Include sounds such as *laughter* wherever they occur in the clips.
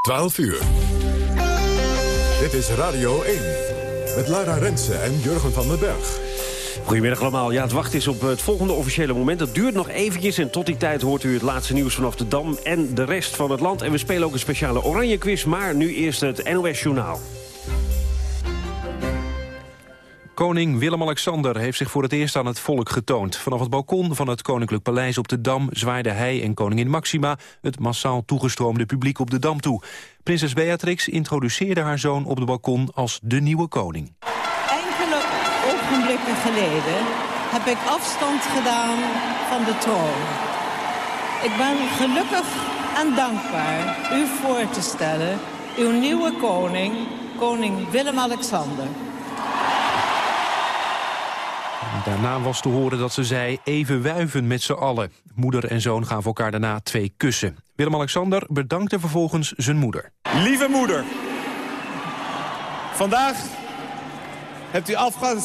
12 uur. Dit is Radio 1. Met Lara Rensen en Jurgen van den Berg. Goedemiddag allemaal. Ja, het wacht is op het volgende officiële moment. Dat duurt nog eventjes en tot die tijd hoort u het laatste nieuws vanaf de Dam... en de rest van het land. En we spelen ook een speciale oranje quiz, maar nu eerst het NOS Journaal. Koning Willem-Alexander heeft zich voor het eerst aan het volk getoond. Vanaf het balkon van het Koninklijk Paleis op de Dam... zwaaide hij en koningin Maxima het massaal toegestroomde publiek op de Dam toe. Prinses Beatrix introduceerde haar zoon op de balkon als de nieuwe koning. Enkele ogenblikken geleden heb ik afstand gedaan van de troon. Ik ben gelukkig en dankbaar u voor te stellen... uw nieuwe koning, koning Willem-Alexander... Daarna was te horen dat ze zei even wuiven met z'n allen. Moeder en zoon gaan voor elkaar daarna twee kussen. Willem-Alexander bedankte vervolgens zijn moeder. Lieve moeder, vandaag hebt u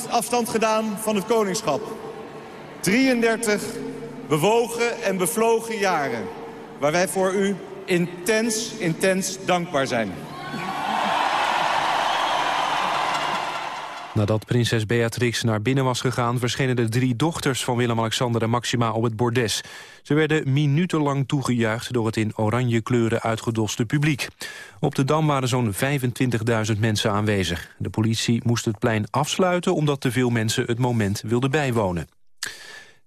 afstand gedaan van het koningschap. 33 bewogen en bevlogen jaren, waar wij voor u intens, intens dankbaar zijn. Nadat prinses Beatrix naar binnen was gegaan... verschenen de drie dochters van Willem-Alexander en Maxima op het bordes. Ze werden minutenlang toegejuicht door het in oranje kleuren uitgedoste publiek. Op de Dam waren zo'n 25.000 mensen aanwezig. De politie moest het plein afsluiten omdat te veel mensen het moment wilden bijwonen.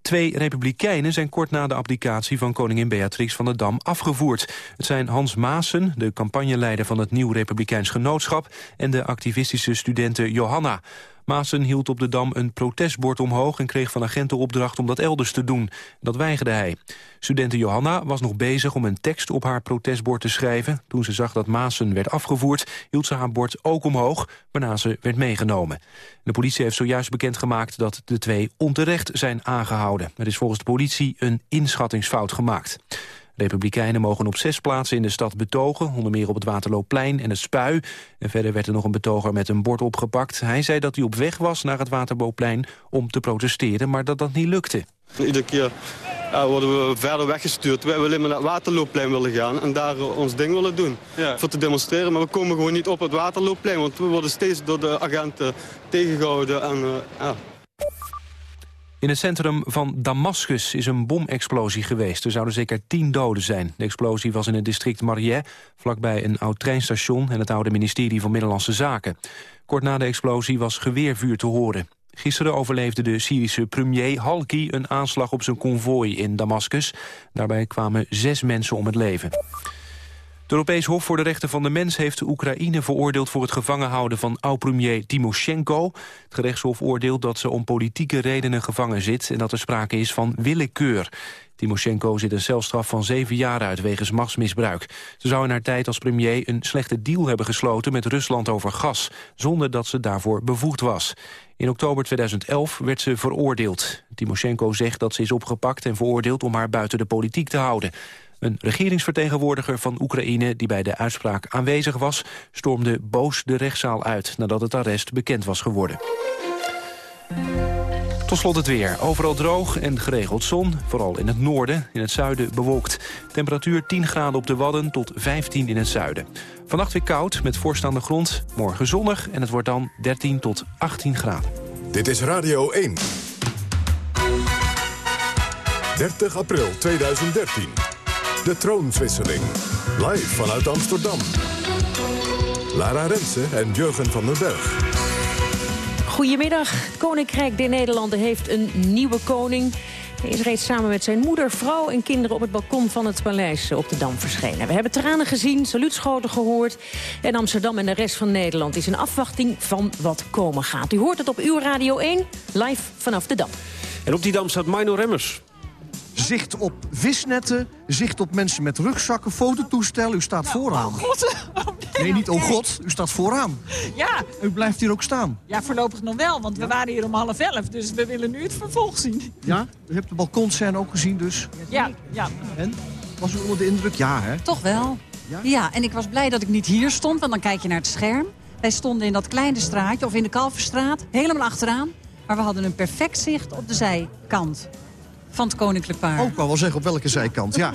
Twee republikeinen zijn kort na de abdicatie van koningin Beatrix van der Dam afgevoerd. Het zijn Hans Maassen, de campagneleider van het Nieuw Republikeins Genootschap... en de activistische studente Johanna. Maassen hield op de Dam een protestbord omhoog... en kreeg van agenten opdracht om dat elders te doen. Dat weigerde hij. Studente Johanna was nog bezig om een tekst op haar protestbord te schrijven. Toen ze zag dat Maassen werd afgevoerd, hield ze haar bord ook omhoog... waarna ze werd meegenomen. De politie heeft zojuist bekendgemaakt dat de twee onterecht zijn aangehouden. Er is volgens de politie een inschattingsfout gemaakt. Republikeinen mogen op zes plaatsen in de stad betogen... onder meer op het Waterloopplein en het Spui. En verder werd er nog een betoger met een bord opgepakt. Hij zei dat hij op weg was naar het Waterloopplein om te protesteren... maar dat dat niet lukte. Iedere keer ja, worden we verder weggestuurd. Wij willen naar het Waterloopplein willen gaan en daar ons ding willen doen. Voor te demonstreren, maar we komen gewoon niet op het Waterloopplein... want we worden steeds door de agenten tegengehouden. En, uh, ja. In het centrum van Damascus is een bomexplosie geweest. Er zouden zeker tien doden zijn. De explosie was in het district Marieh, vlakbij een oud treinstation... en het oude ministerie van Binnenlandse Zaken. Kort na de explosie was geweervuur te horen. Gisteren overleefde de Syrische premier Halki een aanslag op zijn konvooi in Damascus. Daarbij kwamen zes mensen om het leven. Het Europees Hof voor de Rechten van de Mens heeft Oekraïne veroordeeld voor het gevangen houden van oud-premier Timoshenko. Het gerechtshof oordeelt dat ze om politieke redenen gevangen zit en dat er sprake is van willekeur. Timoshenko zit een celstraf van zeven jaar uit wegens machtsmisbruik. Ze zou in haar tijd als premier een slechte deal hebben gesloten met Rusland over gas, zonder dat ze daarvoor bevoegd was. In oktober 2011 werd ze veroordeeld. Timoshenko zegt dat ze is opgepakt en veroordeeld om haar buiten de politiek te houden. Een regeringsvertegenwoordiger van Oekraïne die bij de uitspraak aanwezig was... stormde boos de rechtszaal uit nadat het arrest bekend was geworden. Tot slot het weer. Overal droog en geregeld zon. Vooral in het noorden, in het zuiden bewolkt. Temperatuur 10 graden op de Wadden tot 15 in het zuiden. Vannacht weer koud met voorstaande grond. Morgen zonnig en het wordt dan 13 tot 18 graden. Dit is Radio 1. 30 april 2013. De troonswisseling. Live vanuit Amsterdam. Lara Rensen en Jurgen van den Berg. Goedemiddag. Het Koninkrijk der Nederlanden heeft een nieuwe koning. Hij is reeds samen met zijn moeder, vrouw en kinderen op het balkon van het paleis op de Dam verschenen. We hebben tranen gezien, saluutschoten gehoord. En Amsterdam en de rest van Nederland is in afwachting van wat komen gaat. U hoort het op uw Radio 1, live vanaf de Dam. En op die Dam staat Mino Remmers. Zicht op visnetten, zicht op mensen met rugzakken, fototoestel. U staat vooraan. Oh god! *laughs* Oh, nee, Nee, niet oh god, u staat vooraan. Ja, U blijft hier ook staan. ja, voorlopig nog wel, want we waren hier om half elf. Dus we willen nu het vervolg zien. Ja? U hebt de balkonscène ook gezien dus. Ja, ja. En? Was u onder de indruk? Ja, hè? Toch wel. Ja? Ja? en ik was blij dat ik niet hier stond, want dan kijk je naar het scherm. Wij stonden in dat kleine straatje, of in de Kalverstraat, helemaal achteraan. Maar we hadden een perfect zicht op de zijkant. Van het koninklijk paar. Ook al wel zeggen op welke zijkant, ja.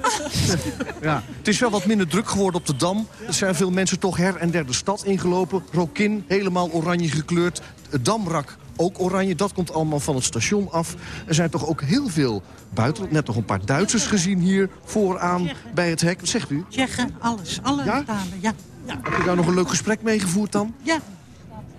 *laughs* ja. Het is wel wat minder druk geworden op de Dam. Er zijn veel mensen toch her en der de stad ingelopen. Rokin, helemaal oranje gekleurd. Het Damrak, ook oranje. Dat komt allemaal van het station af. Er zijn toch ook heel veel buiten. Net nog een paar Duitsers gezien hier vooraan bij het hek. Wat zegt u? Tsjechen, alles. Alle Ja? talen, ja. ja. Heb je daar nog een leuk gesprek mee gevoerd dan? Ja,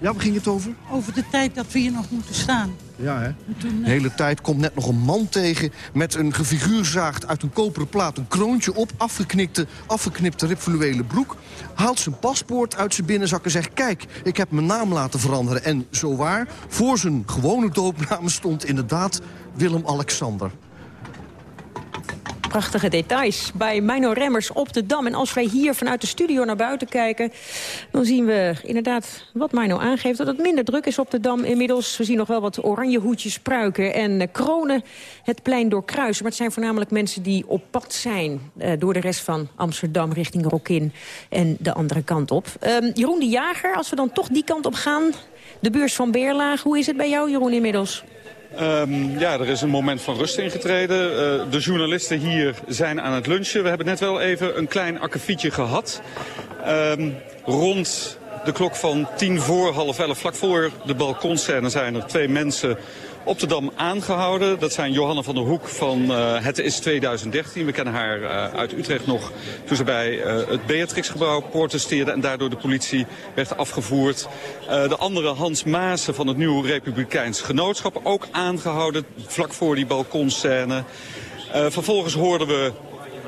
Ja, waar ging het over? over de tijd dat we hier nog moeten staan. Ja, hè? toen, De hele tijd komt net nog een man tegen... met een gefiguurzaagd uit een koperen plaat een kroontje op... afgeknipte, afgeknipte ribfluwelen broek... haalt zijn paspoort uit zijn binnenzak en zegt... kijk, ik heb mijn naam laten veranderen. En zo waar, voor zijn gewone doopnaam stond inderdaad Willem-Alexander. Prachtige details bij Mino Remmers op de Dam. En als wij hier vanuit de studio naar buiten kijken... dan zien we inderdaad wat Mino aangeeft... dat het minder druk is op de Dam inmiddels. We zien nog wel wat oranje hoedjes, pruiken en eh, kronen het plein doorkruisen. Maar het zijn voornamelijk mensen die op pad zijn... eh, door de rest van Amsterdam richting Rokin en de andere kant op. Ehm, Jeroen de Jager, als we dan toch die kant op gaan... de beurs van Beerlaag, hoe is het bij jou, Jeroen, inmiddels? Ehm, ja, er is een moment van rust ingetreden. Eh, de journalisten hier zijn aan het lunchen. We hebben net wel even een klein akkefietje gehad. Ehm, rond de klok van tien voor half elf, vlak voor de balkonscène, zijn er twee mensen op de Dam aangehouden. Dat zijn Johanna van der Hoek van eh, Het is 2013. We kennen haar eh, uit Utrecht nog toen ze bij eh, het Beatrixgebouw protesteerde... en daardoor de politie werd afgevoerd. De andere Hans Maassen van het Nieuw Republikeins Genootschap... ook aangehouden vlak voor die balkonscène. Vervolgens hoorden we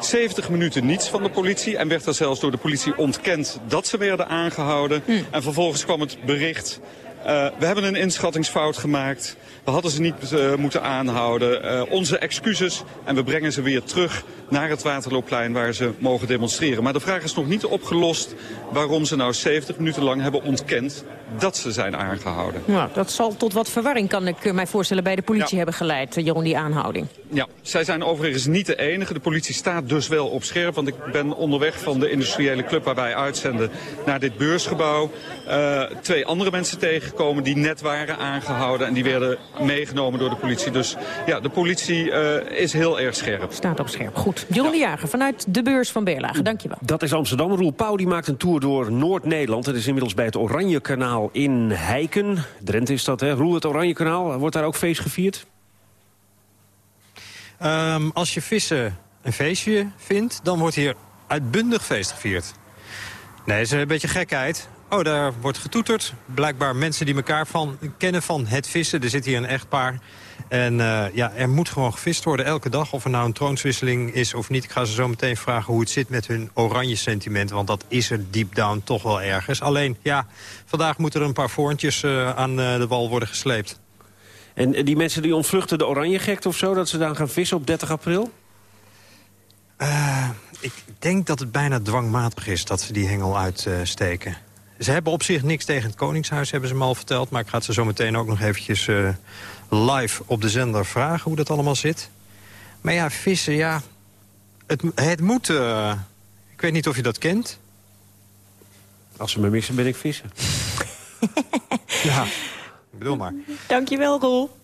70 minuten niets van de politie en werd er zelfs door de politie ontkend dat ze werden aangehouden. En vervolgens kwam het bericht, eh, we hebben een inschattingsfout gemaakt. We hadden ze niet eh, moeten aanhouden. Eh, onze excuses en we brengen ze weer terug naar het Waterloopplein waar ze mogen demonstreren. Maar de vraag is nog niet opgelost waarom ze nou 70 minuten lang hebben ontkend dat ze zijn aangehouden. Nou, dat zal tot wat verwarring, kan ik eh, mij voorstellen, bij de politie hebben geleid, eh, Jeroen, die aanhouding. Ja, zij zijn overigens niet de enige. De politie staat dus wel op scherp. Want ik ben onderweg van de industriële club waar wij uitzenden naar dit beursgebouw. eh, twee andere mensen tegengekomen die net waren aangehouden. En die werden meegenomen door de politie. Dus ja, de politie eh, is heel erg scherp. Staat op scherp. Goed. Jeroen de Jager vanuit de beurs van Beerlagen. Dankjewel. Dat is Amsterdam. Roel Pauw die maakt een tour door Noord-Nederland. Het is inmiddels bij het Oranje Kanaal in Heiken. Drenthe is dat, hè? Roel, het Oranje Kanaal. Wordt daar ook feest gevierd? Ehm, als je vissen een feestje vindt, dan wordt hier uitbundig feest gevierd. Nee, het is een beetje gekheid. Oh, daar wordt getoeterd. Blijkbaar mensen die elkaar van, kennen van het vissen. Er zit hier een echtpaar. En eh, ja, er moet gewoon gevist worden elke dag. Of er nou een troonswisseling is of niet. Ik ga ze zo meteen vragen hoe het zit met hun oranje sentiment. Want dat is er deep down toch wel ergens. Alleen, ja, vandaag moeten er een paar voorntjes eh, aan eh, de wal worden gesleept. En die mensen die ontvluchten de Oranjegekte of zo... dat ze dan gaan vissen op 30 april? Ik denk dat het bijna dwangmatig is dat ze die hengel uitsteken. ze hebben op zich niks tegen het Koningshuis, hebben ze me al verteld. Maar ik ga het ze zo meteen ook nog eventjes live op de zender vragen hoe dat allemaal zit. Maar ja, vissen, ja, het, het moet... eh, ik weet niet of je dat kent. Als ze me missen, ben ik vissen. *laughs* ja, ik bedoel maar. Dankjewel, Roel.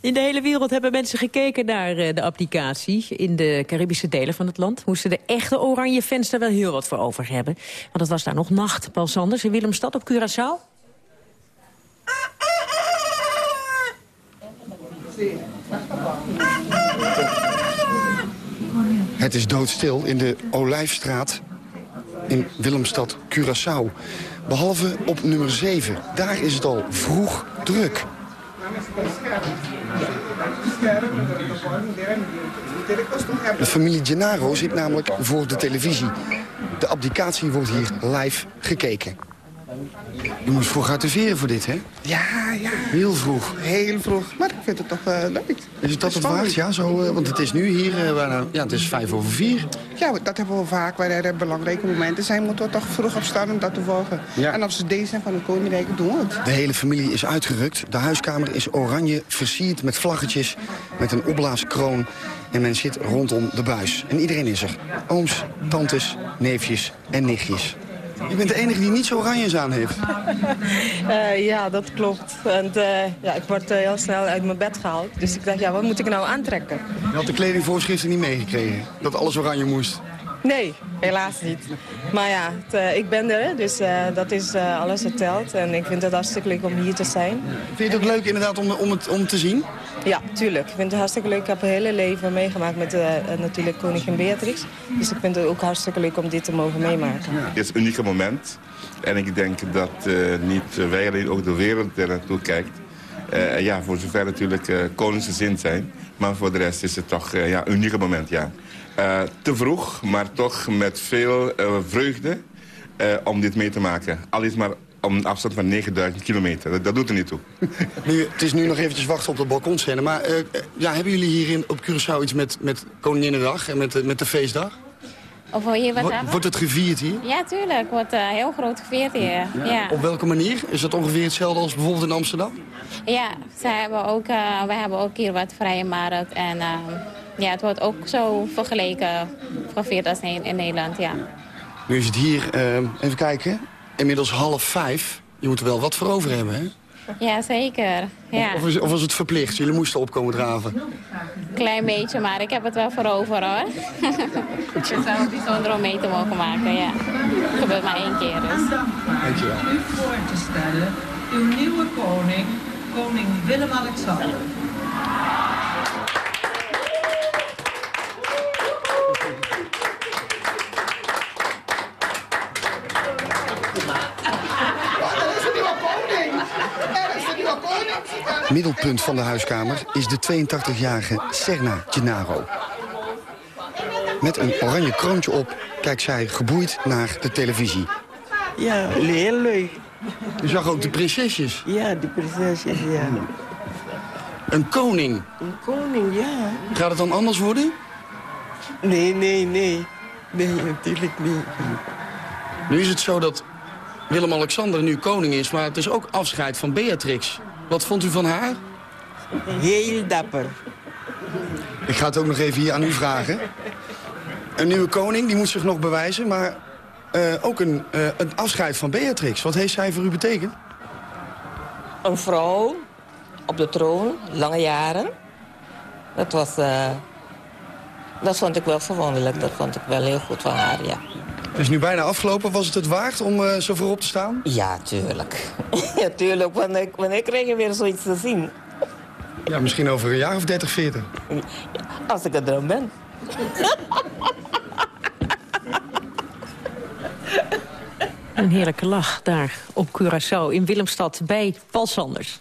In de hele wereld hebben mensen gekeken naar eh, de applicatie... in de Caribische delen van het land. Moesten de echte oranje fans er wel heel wat voor over hebben. Want het was daar nog nacht, Paul Sanders, in Willemstad op Curaçao. Het is doodstil in de Olijfstraat in Willemstad, Curaçao. Behalve op nummer 7. Daar is het al vroeg druk. De familie Gennaro zit namelijk voor de televisie. De abdicatie wordt hier live gekeken. U moest vroeg uit de veren voor dit, hè? Ja, ja. Heel vroeg. Heel vroeg. Maar ik vind het toch uh, leuk. Is het dat het waard? Ja, zo, uh, want het is nu hier, uh, bijna, ja, het is vijf over vier. Ja, dat hebben we vaak. Wanneer er belangrijke momenten zijn, moeten we toch vroeg opstaan om dat te volgen. Ja. En als ze deze zijn van het Koninkrijk, doen we het. De hele familie is uitgerukt. De huiskamer is oranje, versierd met vlaggetjes, met een opblaaskroon. En men zit rondom de buis. En iedereen is er. Ooms, tantes, neefjes en nichtjes. Je bent de enige die niet zo oranjes aan heeft. *laughs* Eh, ja, dat klopt. En, eh, ja, ik word eh, heel snel uit mijn bed gehaald. Dus ik dacht, ja, wat moet ik nou aantrekken? Je had de kledingvoorschriften niet meegekregen. Dat alles oranje moest. Nee, helaas niet. Maar ja, het, eh, ik ben er, dus eh, dat is eh, alles het telt. En ik vind het hartstikke leuk om hier te zijn. Vind je het ook leuk inderdaad om, om, het, om te zien? Ja, tuurlijk. Ik vind het hartstikke leuk. Ik heb een hele leven meegemaakt met natuurlijk koningin Beatrix. Dus ik vind het ook hartstikke leuk om dit te mogen meemaken. Het is een unieke moment. En ik denk dat eh, niet wij alleen, ook de wereld er naartoe kijkt. Eh, ja, voor zover natuurlijk uh, koningsgezind zijn. Maar voor de rest is het toch uh, ja, een unieke moment, ja. Uh, te vroeg, maar toch met veel uh, vreugde om dit mee te maken. Al is maar om een afstand van 9000 kilometer. Dat, dat, doet er niet toe. *laughs* Nu, het is nu nog eventjes wachten op de balkonscène. Maar ja, hebben jullie hier in, op Curaçao iets met, met Koninginnedag en met, met de feestdag? Of je wat Wo? Wordt het gevierd hier? Ja, tuurlijk. Wordt uh, heel groot gevierd hier. Ja. ja. Op welke manier? Is dat ongeveer hetzelfde als bijvoorbeeld in Amsterdam? Ja, ze hebben ook, uh, we hebben ook hier wat vrije markt. En uh, ja, het wordt ook zo vergeleken gevierd als in, in Nederland, ja. Nu is het hier, even kijken, inmiddels half vijf. Je moet er wel wat voor over hebben, hè? Ja, zeker. Ja. Of, of, was het verplicht? Jullie moesten opkomen draven? Klein beetje, maar ik heb het wel voor over, hoor. *laughs* Het is wel bijzonder om mee te mogen maken, ja. Het gebeurt maar één keer, dus. Dankjewel. U voor te stellen, uw nieuwe koning, koning Willem-Alexander. Middelpunt van de huiskamer is de 82-jarige Serna Gennaro. Met een oranje kroontje op kijkt zij geboeid naar de televisie. Ja, heel leuk. Je zag ook de prinsesjes? Ja, de prinsesjes, ja. Een koning? Een koning, ja. Gaat het dan anders worden? Nee, nee, nee. Nee, natuurlijk niet. Nu is het zo dat Willem-Alexander nu koning is, maar het is ook afscheid van Beatrix. Wat vond u van haar? Heel dapper. Ik ga het ook nog even hier aan u vragen. Een nieuwe koning, die moet zich nog bewijzen, maar uh, ook een, uh, een afscheid van Beatrix. Wat heeft zij voor u betekend? Een vrouw op de troon, lange jaren. Dat was... Uh, dat vond ik wel verwonderlijk. Dat vond ik wel heel goed van haar, ja. Het is nu bijna afgelopen. Was het het waard om uh, zo voorop te staan? Ja, tuurlijk. *laughs* ja, tuurlijk. Wanneer, wanneer krijg je weer zoiets te zien? Ja, misschien over een jaar of 30, 40. Als ik er dan ben. Een heerlijke lach daar op Curaçao in Willemstad bij Paul Sanders.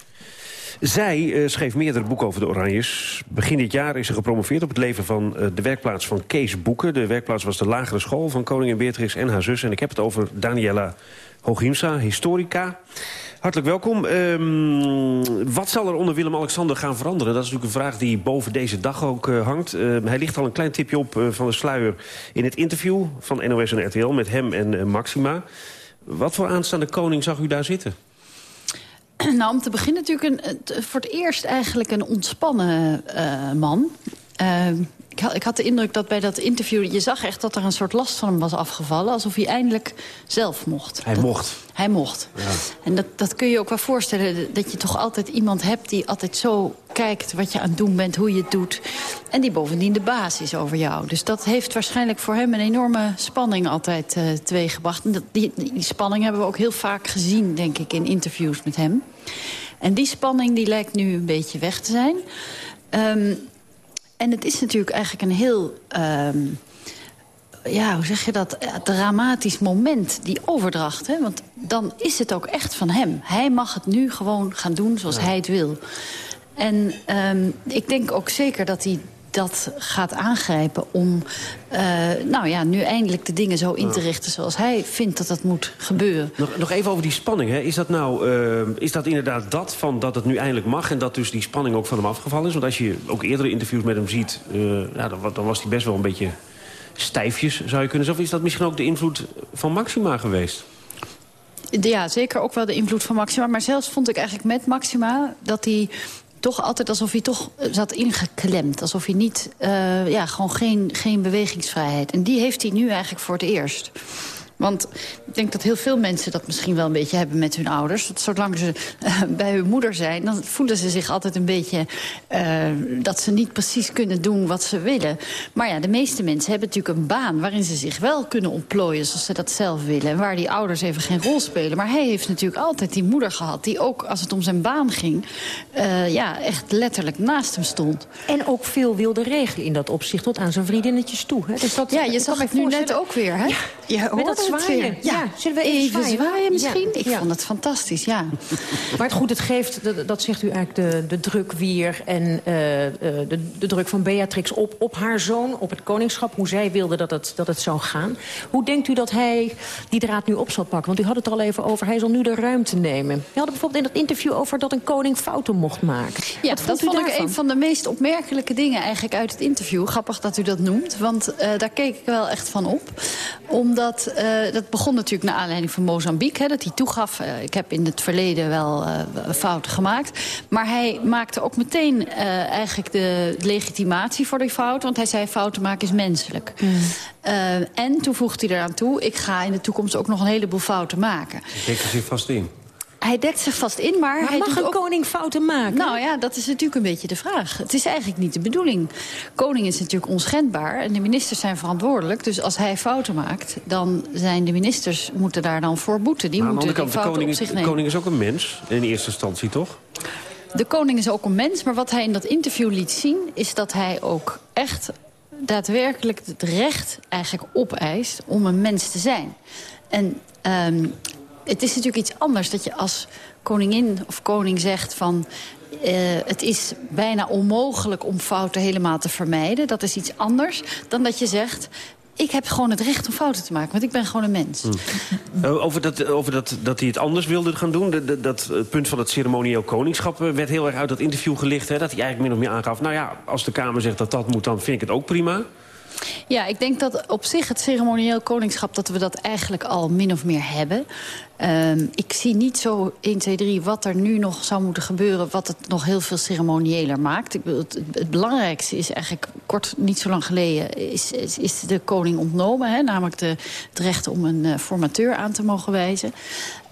Zij uh, schreef meerdere boeken over de Oranjes. Begin dit jaar is ze gepromoveerd op het leven van uh, de werkplaats van Kees Boeken. De werkplaats was de lagere school van koningin Beatrix en haar zus. En ik heb het over Daniela Hoogimsa, historica. Hartelijk welkom. Um, wat zal er onder Willem-Alexander gaan veranderen? Dat is natuurlijk een vraag die boven deze dag ook uh, hangt. Uh, hij ligt al een klein tipje op van de sluier in het interview van NOS en RTL... met hem en Maxima. Wat voor aanstaande koning zag u daar zitten? *clears throat* Nou, om te beginnen natuurlijk een, voor het eerst eigenlijk een ontspannen uh, man. Uh, ik, had, ik had de indruk dat bij dat interview... je zag echt dat er een soort last van hem was afgevallen. Alsof hij eindelijk zelf mocht. Hij dat, mocht. Hij mocht. Ja. En dat, dat kun je ook wel voorstellen. Dat je toch altijd iemand hebt die altijd zo kijkt wat je aan het doen bent, hoe je het doet. En die bovendien de baas is over jou. Dus dat heeft waarschijnlijk voor hem een enorme spanning altijd uh, teweeggebracht. En dat, die, die spanning hebben we ook heel vaak gezien, denk ik, in interviews met hem. En die spanning die lijkt nu een beetje weg te zijn. Um, en het is natuurlijk eigenlijk een heel... Um, ja, hoe zeg je dat, dramatisch moment, die overdracht. Hè? Want dan is het ook echt van hem. Hij mag het nu gewoon gaan doen zoals ja. hij het wil. En um, ik denk ook zeker dat hij dat gaat aangrijpen om uh, nou ja, nu eindelijk de dingen zo in te richten zoals hij vindt dat dat moet gebeuren. Nog, nog even over die spanning. Hè. Is dat nou uh, is dat inderdaad dat van dat het nu eindelijk mag en dat dus die spanning ook van hem afgevallen is? Want als je ook eerdere interviews met hem ziet, uh, ja, dan, dan was hij best wel een beetje stijfjes, zou je kunnen zeggen. Of is dat misschien ook de invloed van Maxima geweest? Ja, zeker ook wel de invloed van Maxima. Maar zelfs vond ik eigenlijk met Maxima dat hij toch altijd alsof hij toch zat ingeklemd. Alsof hij niet, uh, ja, gewoon geen, geen bewegingsvrijheid. En die heeft hij nu eigenlijk voor het eerst. Want ik denk dat heel veel mensen dat misschien wel een beetje hebben met hun ouders. Dat zolang ze uh, bij hun moeder zijn, dan voelen ze zich altijd een beetje... Uh, dat ze niet precies kunnen doen wat ze willen. Maar ja, de meeste mensen hebben natuurlijk een baan... waarin ze zich wel kunnen ontplooien zoals ze dat zelf willen. En waar die ouders even geen rol spelen. Maar hij heeft natuurlijk altijd die moeder gehad... die ook, als het om zijn baan ging, uh, ja, echt letterlijk naast hem stond. En ook veel wilde regelen in dat opzicht tot aan zijn vriendinnetjes toe. Hè? Dus dat, ja, je zag het nu net ook weer, hè? Ja, je zwaaien. Ja. ja. Zullen we even, even zwaaien, zwaaien misschien? Ja. Ik vond het fantastisch, ja. maar goed, het geeft, dat, zegt u eigenlijk, de, de druk weer... en uh, de, de druk van Beatrix op, op haar zoon, op het koningschap... hoe zij wilde dat het, dat het zou gaan. Hoe denkt u dat hij die draad nu op zal pakken? Want u had het er al even over, hij zal nu de ruimte nemen. Je had bijvoorbeeld in dat interview over dat een koning fouten mocht maken. Ja, Wat dat vond, vond ik een van de meest opmerkelijke dingen eigenlijk uit het interview. Grappig dat u dat noemt, want uh, daar keek ik wel echt van op. Omdat, uh, dat begon natuurlijk naar aanleiding van Mozambique, hè, dat hij toegaf... Uh, ik heb in het verleden wel fouten gemaakt. Maar hij maakte ook meteen eigenlijk de legitimatie voor die fout. Want hij zei, fouten maken is menselijk. Mm. en toen voegde hij eraan toe, ik ga in de toekomst ook nog een heleboel fouten maken. Dekt er zich vast in? Hij dekt zich vast in, maar... maar hij mag een ook... koning fouten maken? Nou ja, dat is natuurlijk een beetje de vraag. Het is eigenlijk niet de bedoeling. Koning is natuurlijk onschendbaar en de ministers zijn verantwoordelijk. Dus als hij fouten maakt, dan zijn de ministers moeten daar dan voor boeten. Die maar aan de moeten andere kant, de koning, is, de koning is ook een mens, in eerste instantie, toch? De koning is ook een mens, maar wat hij in dat interview liet zien... is dat hij ook echt daadwerkelijk het recht eigenlijk opeist om een mens te zijn. En um, het is natuurlijk iets anders dat je als koningin of koning zegt van... Uh, het is bijna onmogelijk om fouten helemaal te vermijden. Dat is iets anders dan dat je zegt... ik heb gewoon het recht om fouten te maken, want ik ben gewoon een mens. Hmm. Over, dat, over dat, dat hij het anders wilde gaan doen... Dat, dat punt van het ceremonieel koningschap werd heel erg uit dat interview gelicht. Hè, dat hij eigenlijk min of meer aangaf... nou ja, als de Kamer zegt dat dat moet, dan vind ik het ook prima. Ja, ik denk dat op zich het ceremonieel koningschap... dat we dat eigenlijk al min of meer hebben. Um, ik zie niet zo 1, 2, 3 wat er nu nog zou moeten gebeuren... wat het nog heel veel ceremonieeler maakt. Ik bedoel, het, het, belangrijkste is eigenlijk kort, niet zo lang geleden... is, is, is de koning ontnomen, hè, namelijk de, het recht om een uh, formateur aan te mogen wijzen.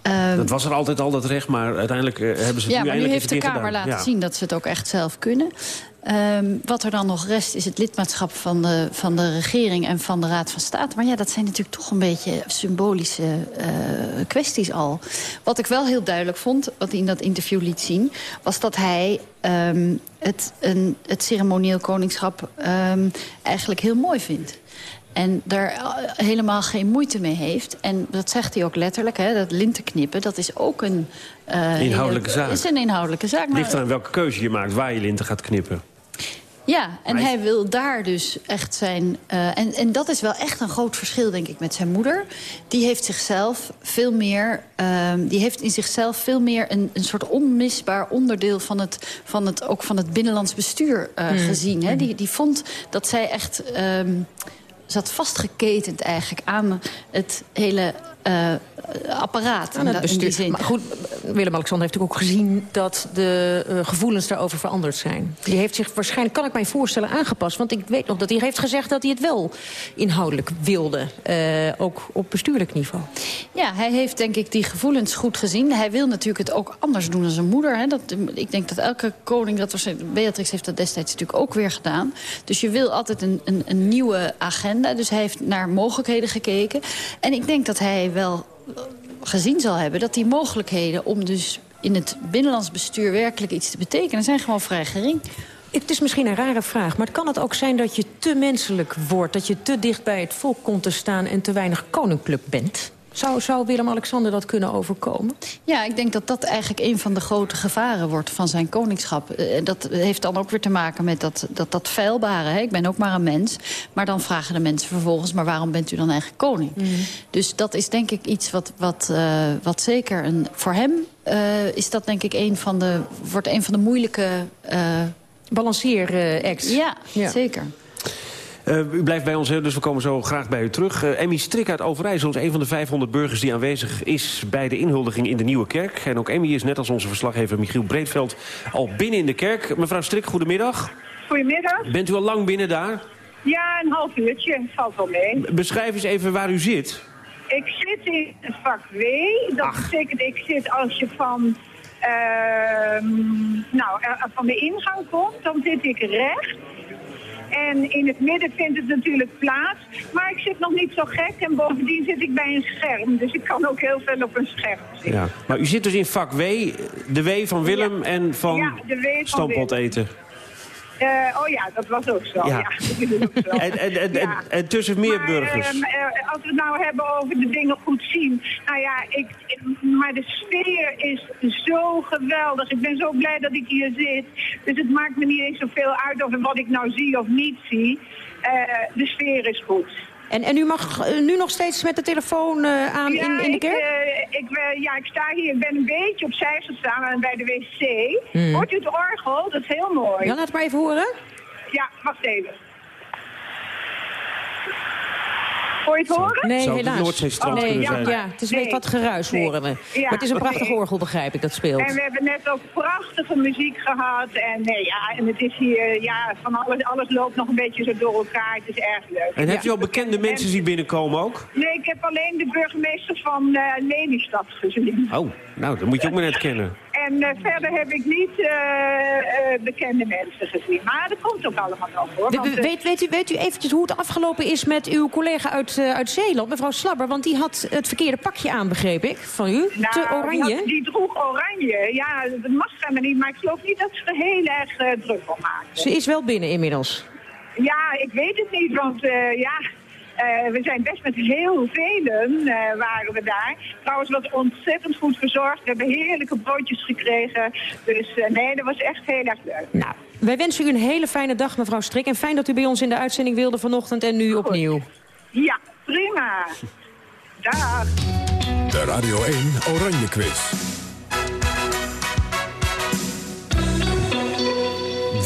Um, dat was er altijd al, dat recht, maar uiteindelijk uh, hebben ze het ja, nu maar nu heeft de Kamer gedaan. laten ja. zien dat ze het ook echt zelf kunnen. Um, wat er dan nog rest is het lidmaatschap van de, van de regering en van de Raad van State. Maar ja, dat zijn natuurlijk toch een beetje symbolische uh, kwesties al. Wat ik wel heel duidelijk vond, wat hij in dat interview liet zien... was dat hij um, het, een, het ceremonieel koningschap um, eigenlijk heel mooi vindt. En daar helemaal geen moeite mee heeft. En dat zegt hij ook letterlijk, hè, dat linten knippen, dat is ook een... Uh, inhoudelijke zaak. is een inhoudelijke zaak. Ligt aan welke keuze je maakt, waar je linten gaat knippen. Ja, en hij wil daar dus echt zijn... Uh, en, en dat is wel echt een groot verschil, denk ik, met zijn moeder. Die heeft zichzelf veel meer... Uh, die heeft in zichzelf veel meer een, een soort onmisbaar onderdeel... van het, van het, ook van het binnenlands bestuur uh, mm. gezien. Hè? Die, die vond dat zij echt... Um, zat vastgeketend eigenlijk aan het hele uh, apparaat. Aan het bestuur. Maar goed, Willem-Alexander heeft ook gezien... dat de uh, gevoelens daarover veranderd zijn. Die heeft zich waarschijnlijk, kan ik mij voorstellen, aangepast. Want ik weet nog dat hij heeft gezegd dat hij het wel inhoudelijk wilde. Uh, ook op bestuurlijk niveau. Ja, hij heeft denk ik die gevoelens goed gezien. Hij wil natuurlijk het ook anders doen dan zijn moeder. Hè. Dat, ik denk dat elke koning, dat was, Beatrix heeft dat destijds natuurlijk ook weer gedaan. Dus je wil altijd een, een, een nieuwe agenda. Dus hij heeft naar mogelijkheden gekeken. En ik denk dat hij wel gezien zal hebben dat die mogelijkheden om dus in het binnenlands bestuur werkelijk iets te betekenen zijn gewoon vrij gering. Het is misschien een rare vraag, maar kan het ook zijn dat je te menselijk wordt... dat je te dicht bij het volk komt te staan en te weinig koninklijk bent? Zou, zou Willem-Alexander dat kunnen overkomen? Ja, ik denk dat dat eigenlijk een van de grote gevaren wordt van zijn koningschap. Uh, dat heeft dan ook weer te maken met dat, dat, dat feilbare. Hè? Ik ben ook maar een mens. Maar dan vragen de mensen vervolgens... maar waarom bent u dan eigenlijk koning? Mm. Dus dat is denk ik iets wat, wat, uh, wat zeker... Een, voor hem uh, is dat denk ik een van de, wordt een van de moeilijke... Balanceer-acts. Ja, ja, zeker. Uh, u blijft bij ons, hè, dus we komen zo graag bij u terug. Uh, Emmy Strik uit Overijssel is een van de 500 burgers die aanwezig is... bij de inhuldiging in de Nieuwe Kerk. En ook Emmy is net als onze verslaggever Michiel Breedveld al binnen in de kerk. Mevrouw Strik, goedemiddag. Goedemiddag. Bent u al lang binnen daar? Ja, een half uurtje. Valt wel mee. Beschrijf eens even waar u zit. Ik zit in het vak W. Dat betekent, ik zit als je van, ehm, nou, eh, van de ingang komt, dan zit ik rechts. En in het midden vindt het natuurlijk plaats. Maar ik zit nog niet zo gek en bovendien zit ik bij een scherm. Dus ik kan ook heel veel op een scherm zitten. Ja. Maar u zit dus in vak W, de W van Willem en van, Ja, van stamppot Willem. eten. Eh, oh ja, dat was ook zo. Ja. Ja. dat is ook zo. *laughs* En, en, en, Ja. en, en tussen meer Maar, burgers. ehm, eh, als we het nou hebben over de dingen goed zien. Nou ja, ik, ik- maar de sfeer is zo geweldig. Ik ben zo blij dat ik hier zit. Dus het maakt me niet eens zoveel uit over wat ik nou zie of niet zie. Eh, de sfeer is goed. En, en u mag eh, nu nog steeds met de telefoon eh, aan in, in de kerk? eh, ik, ja, ik sta hier. Ik ben een beetje opzij gestaan bij de wc. Hmm. Hoort u het orgel? Dat is heel mooi. Ja, laat maar even horen. Ja, wacht even. Hoor je het horen? Nee, Zou het helaas. Noordzeestrand nee, kunnen ja, zijn? ja, het is een beetje Nee. wat geruis, Nee. horen we. Ja, maar het is een prachtig nee. *laughs* orgel, begrijp ik, dat speelt. En we hebben net ook prachtige muziek gehad. En, nee, ja, en het is hier, ja, van alles, alles loopt nog een beetje zo door elkaar. Het is erg leuk. En hebt Ja. u al bekende mensen zien binnenkomen ook? Nee, ik heb alleen de burgemeester van eh Lelystad gezien. Oh, nou, dat moet je ook maar net kennen. En eh, verder heb ik niet eh, eh, bekende mensen gezien. Maar dat komt ook allemaal nog, hoor. We- want, we- weet, weet, u, weet u eventjes hoe het afgelopen is met uw collega uit, uit Zeeland, mevrouw Slabber? Want die had het verkeerde pakje aan, begreep ik, van u. Te Nou, oranje. Die, had- die droeg oranje. Ja, dat mag helemaal niet. Maar ik geloof niet dat ze er heel erg druk om maakten. Ze is wel binnen inmiddels. Ja, ik weet het niet, want ja, eh, we zijn best met heel velen eh, waren we daar. Trouwens, wat ontzettend goed verzorgd. We hebben heerlijke broodjes gekregen. Dus eh, nee, dat was echt heel erg leuk. Nou, wij wensen u een hele fijne dag, mevrouw Strik. En fijn dat u bij ons in de uitzending wilde vanochtend en nu opnieuw. Ja, prima. Dag. De Radio 1 Oranje Quiz.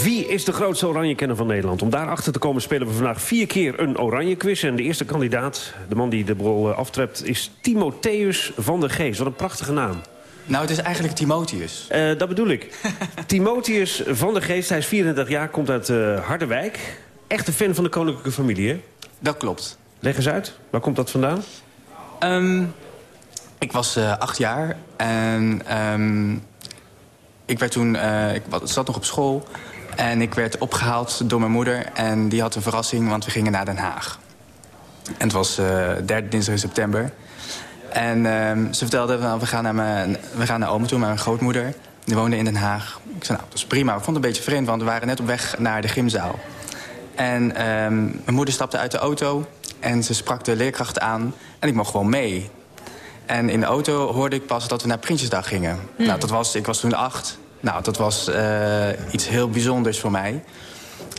Wie is de grootste oranje-kenner van Nederland? Om daarachter te komen spelen we vandaag vier keer een oranje-quiz. En de eerste kandidaat, de man die de bol eh, aftrept, is Timotheus van der Geest. Wat een prachtige naam. Nou, het is eigenlijk Timotheus. Eh, dat bedoel ik. *laughs* Timotheus van der Geest, hij is 34 jaar, komt uit eh, Harderwijk. Echte fan van de koninklijke familie, hè? Dat klopt. Leg eens uit, waar komt dat vandaan? Ehm, ik was acht jaar en ehm, ik werd toen, ik zat nog op school en ik werd opgehaald door mijn moeder en die had een verrassing, want we gingen naar Den Haag. En het was eh derde dinsdag in september. En ehm, ze vertelde, nou, we gaan naar, mijn, we gaan naar oma toe, mijn grootmoeder. Die woonde in Den Haag. Ik zei, nou, dat is prima. Ik vond het een beetje vreemd, want we waren net op weg naar de gymzaal. En ehm, mijn moeder stapte uit de auto en ze sprak de leerkracht aan. En ik mocht gewoon mee. En in de auto hoorde ik pas dat we naar Prinsjesdag gingen. Nou, dat was, ik was toen acht. Nou, dat was eh, iets heel bijzonders voor mij.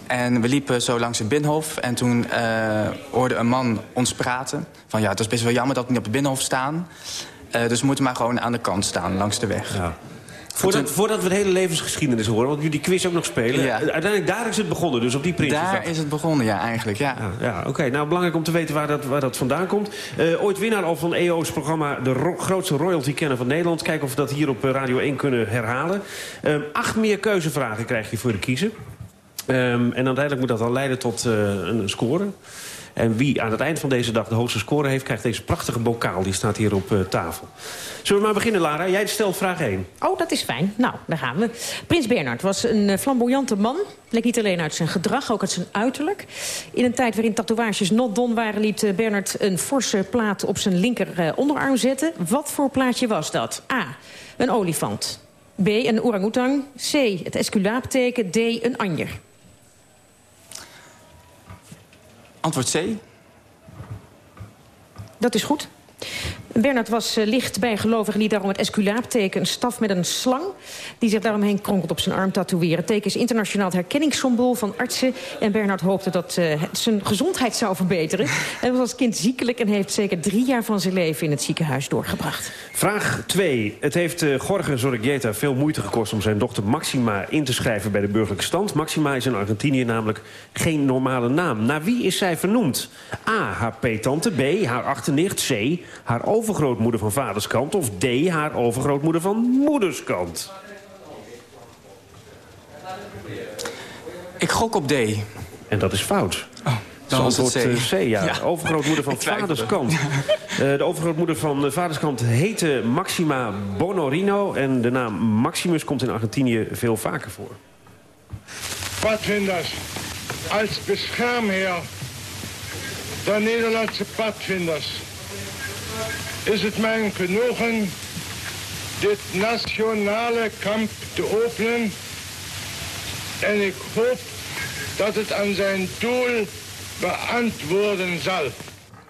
En we liepen zo langs het Binnenhof. En toen eh, hoorde een man ons praten. Van ja, het is best wel jammer dat we niet op het Binnenhof staan. Eh, dus we moeten maar gewoon aan de kant staan, langs de weg. Voordat, voordat we de hele levensgeschiedenis horen, want jullie die quiz ook nog spelen. Ja. Uiteindelijk daar is het begonnen, dus op die Prinsjesdag. Daar is het begonnen, ja, eigenlijk, ja. Ja, ja oké. Nou, belangrijk om te weten waar dat, waar dat vandaan komt. Eh, ooit winnaar al van EO's programma De ro- grootste royalty kenner van Nederland. Kijken of we dat hier op eh, Radio 1 kunnen herhalen. Ehm, acht meer keuzevragen krijg je voor de kiezen. Ehm, en uiteindelijk moet dat dan leiden tot eh, een score. En wie aan het eind van deze dag de hoogste score heeft... krijgt deze prachtige bokaal. Die staat hier op eh, tafel. Zullen we maar beginnen, Lara? Jij stelt vraag 1. Oh, dat is fijn. Nou, daar gaan we. Prins Bernhard was een eh, flamboyante man. Bleek niet alleen uit zijn gedrag, ook uit zijn uiterlijk. In een tijd waarin tatoeages not done waren... liet eh, Bernhard een forse plaat op zijn linker onderarm zetten. Wat voor plaatje was dat? A. Een olifant. B. Een orang-oetang. C. Het esculaapteken. D. Een anjer. Antwoord C. Dat is goed. Bernard was eh, licht bijgelovig en liet daarom het esculaapteken... een staf met een slang die zich daaromheen kronkelt op zijn arm tatoeëren. Het teken is internationaal het herkenningssymbool van artsen. En Bernard hoopte dat eh, het zijn gezondheid zou verbeteren. *laughs* Hij was als kind ziekelijk en heeft zeker drie jaar van zijn leven... in het ziekenhuis doorgebracht. Vraag 2. Het heeft eh Jorge Zorrigueta veel moeite gekost om zijn dochter Maxima in te schrijven bij de burgerlijke stand. Maxima is in Argentinië namelijk geen normale naam. Naar wie is zij vernoemd? A. Haar peetante. B. Haar achternicht. C. Haar overgrootmoeder van vaderskant. Of D. Haar overgrootmoeder van moederskant. Ik gok op D. En dat is fout. Dan was het C. eh, C, ja. Ja. Overgrootmoeder *laughs* van vaderskant. *laughs* Eh, de overgrootmoeder van eh, vaderskant heette Maxima Bonorino. En de naam Maximus komt in Argentinië veel vaker voor. padvinders. Als beschermheer der Nederlandse padvinders is het mijn genoegen dit nationale kamp te openen. En ik hoop dat het aan zijn doel beantwoorden zal.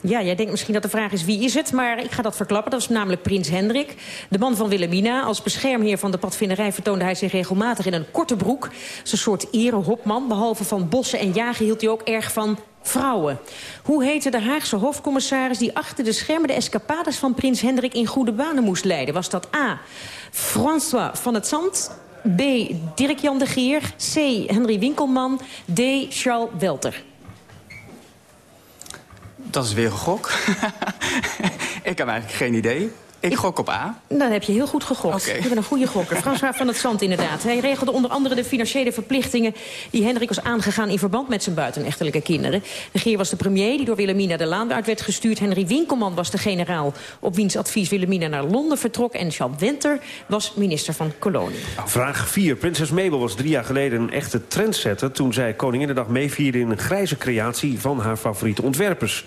Ja, jij denkt misschien dat de vraag is wie is het, maar ik ga dat verklappen. Dat is namelijk prins Hendrik, de man van Wilhelmina. Als beschermheer van de padvinderij vertoonde hij zich regelmatig in een korte broek. Een soort erehopman. Behalve van bossen en jagen hield hij ook erg van vrouwen. Hoe heette de Haagse hoofdcommissaris die achter de schermen de escapades van prins Hendrik in goede banen moest leiden? Was dat A. François van het Zand, B. Dirk-Jan de Geer, C. Henry Winkelman, D. Charles Welter? Dat is weer een gok. *laughs* ik heb eigenlijk geen idee. Ik gok op A. Dan heb je heel goed gegokt. Oké. Je bent een goede gokker. François van het Zand inderdaad. Hij regelde onder andere de financiële verplichtingen... die Hendrik was aangegaan in verband met zijn buitenechtelijke kinderen. De Geer was de premier die door Wilhelmina de laan uit werd gestuurd. Henry Winkelman was de generaal op wiens advies Wilhelmina naar Londen vertrok. En Charles Winter was minister van Kolonie. Vraag 4. Prinses Mabel was drie jaar geleden een echte trendsetter... toen zij Koninginnedag meevierde in een grijze creatie van haar favoriete ontwerpers.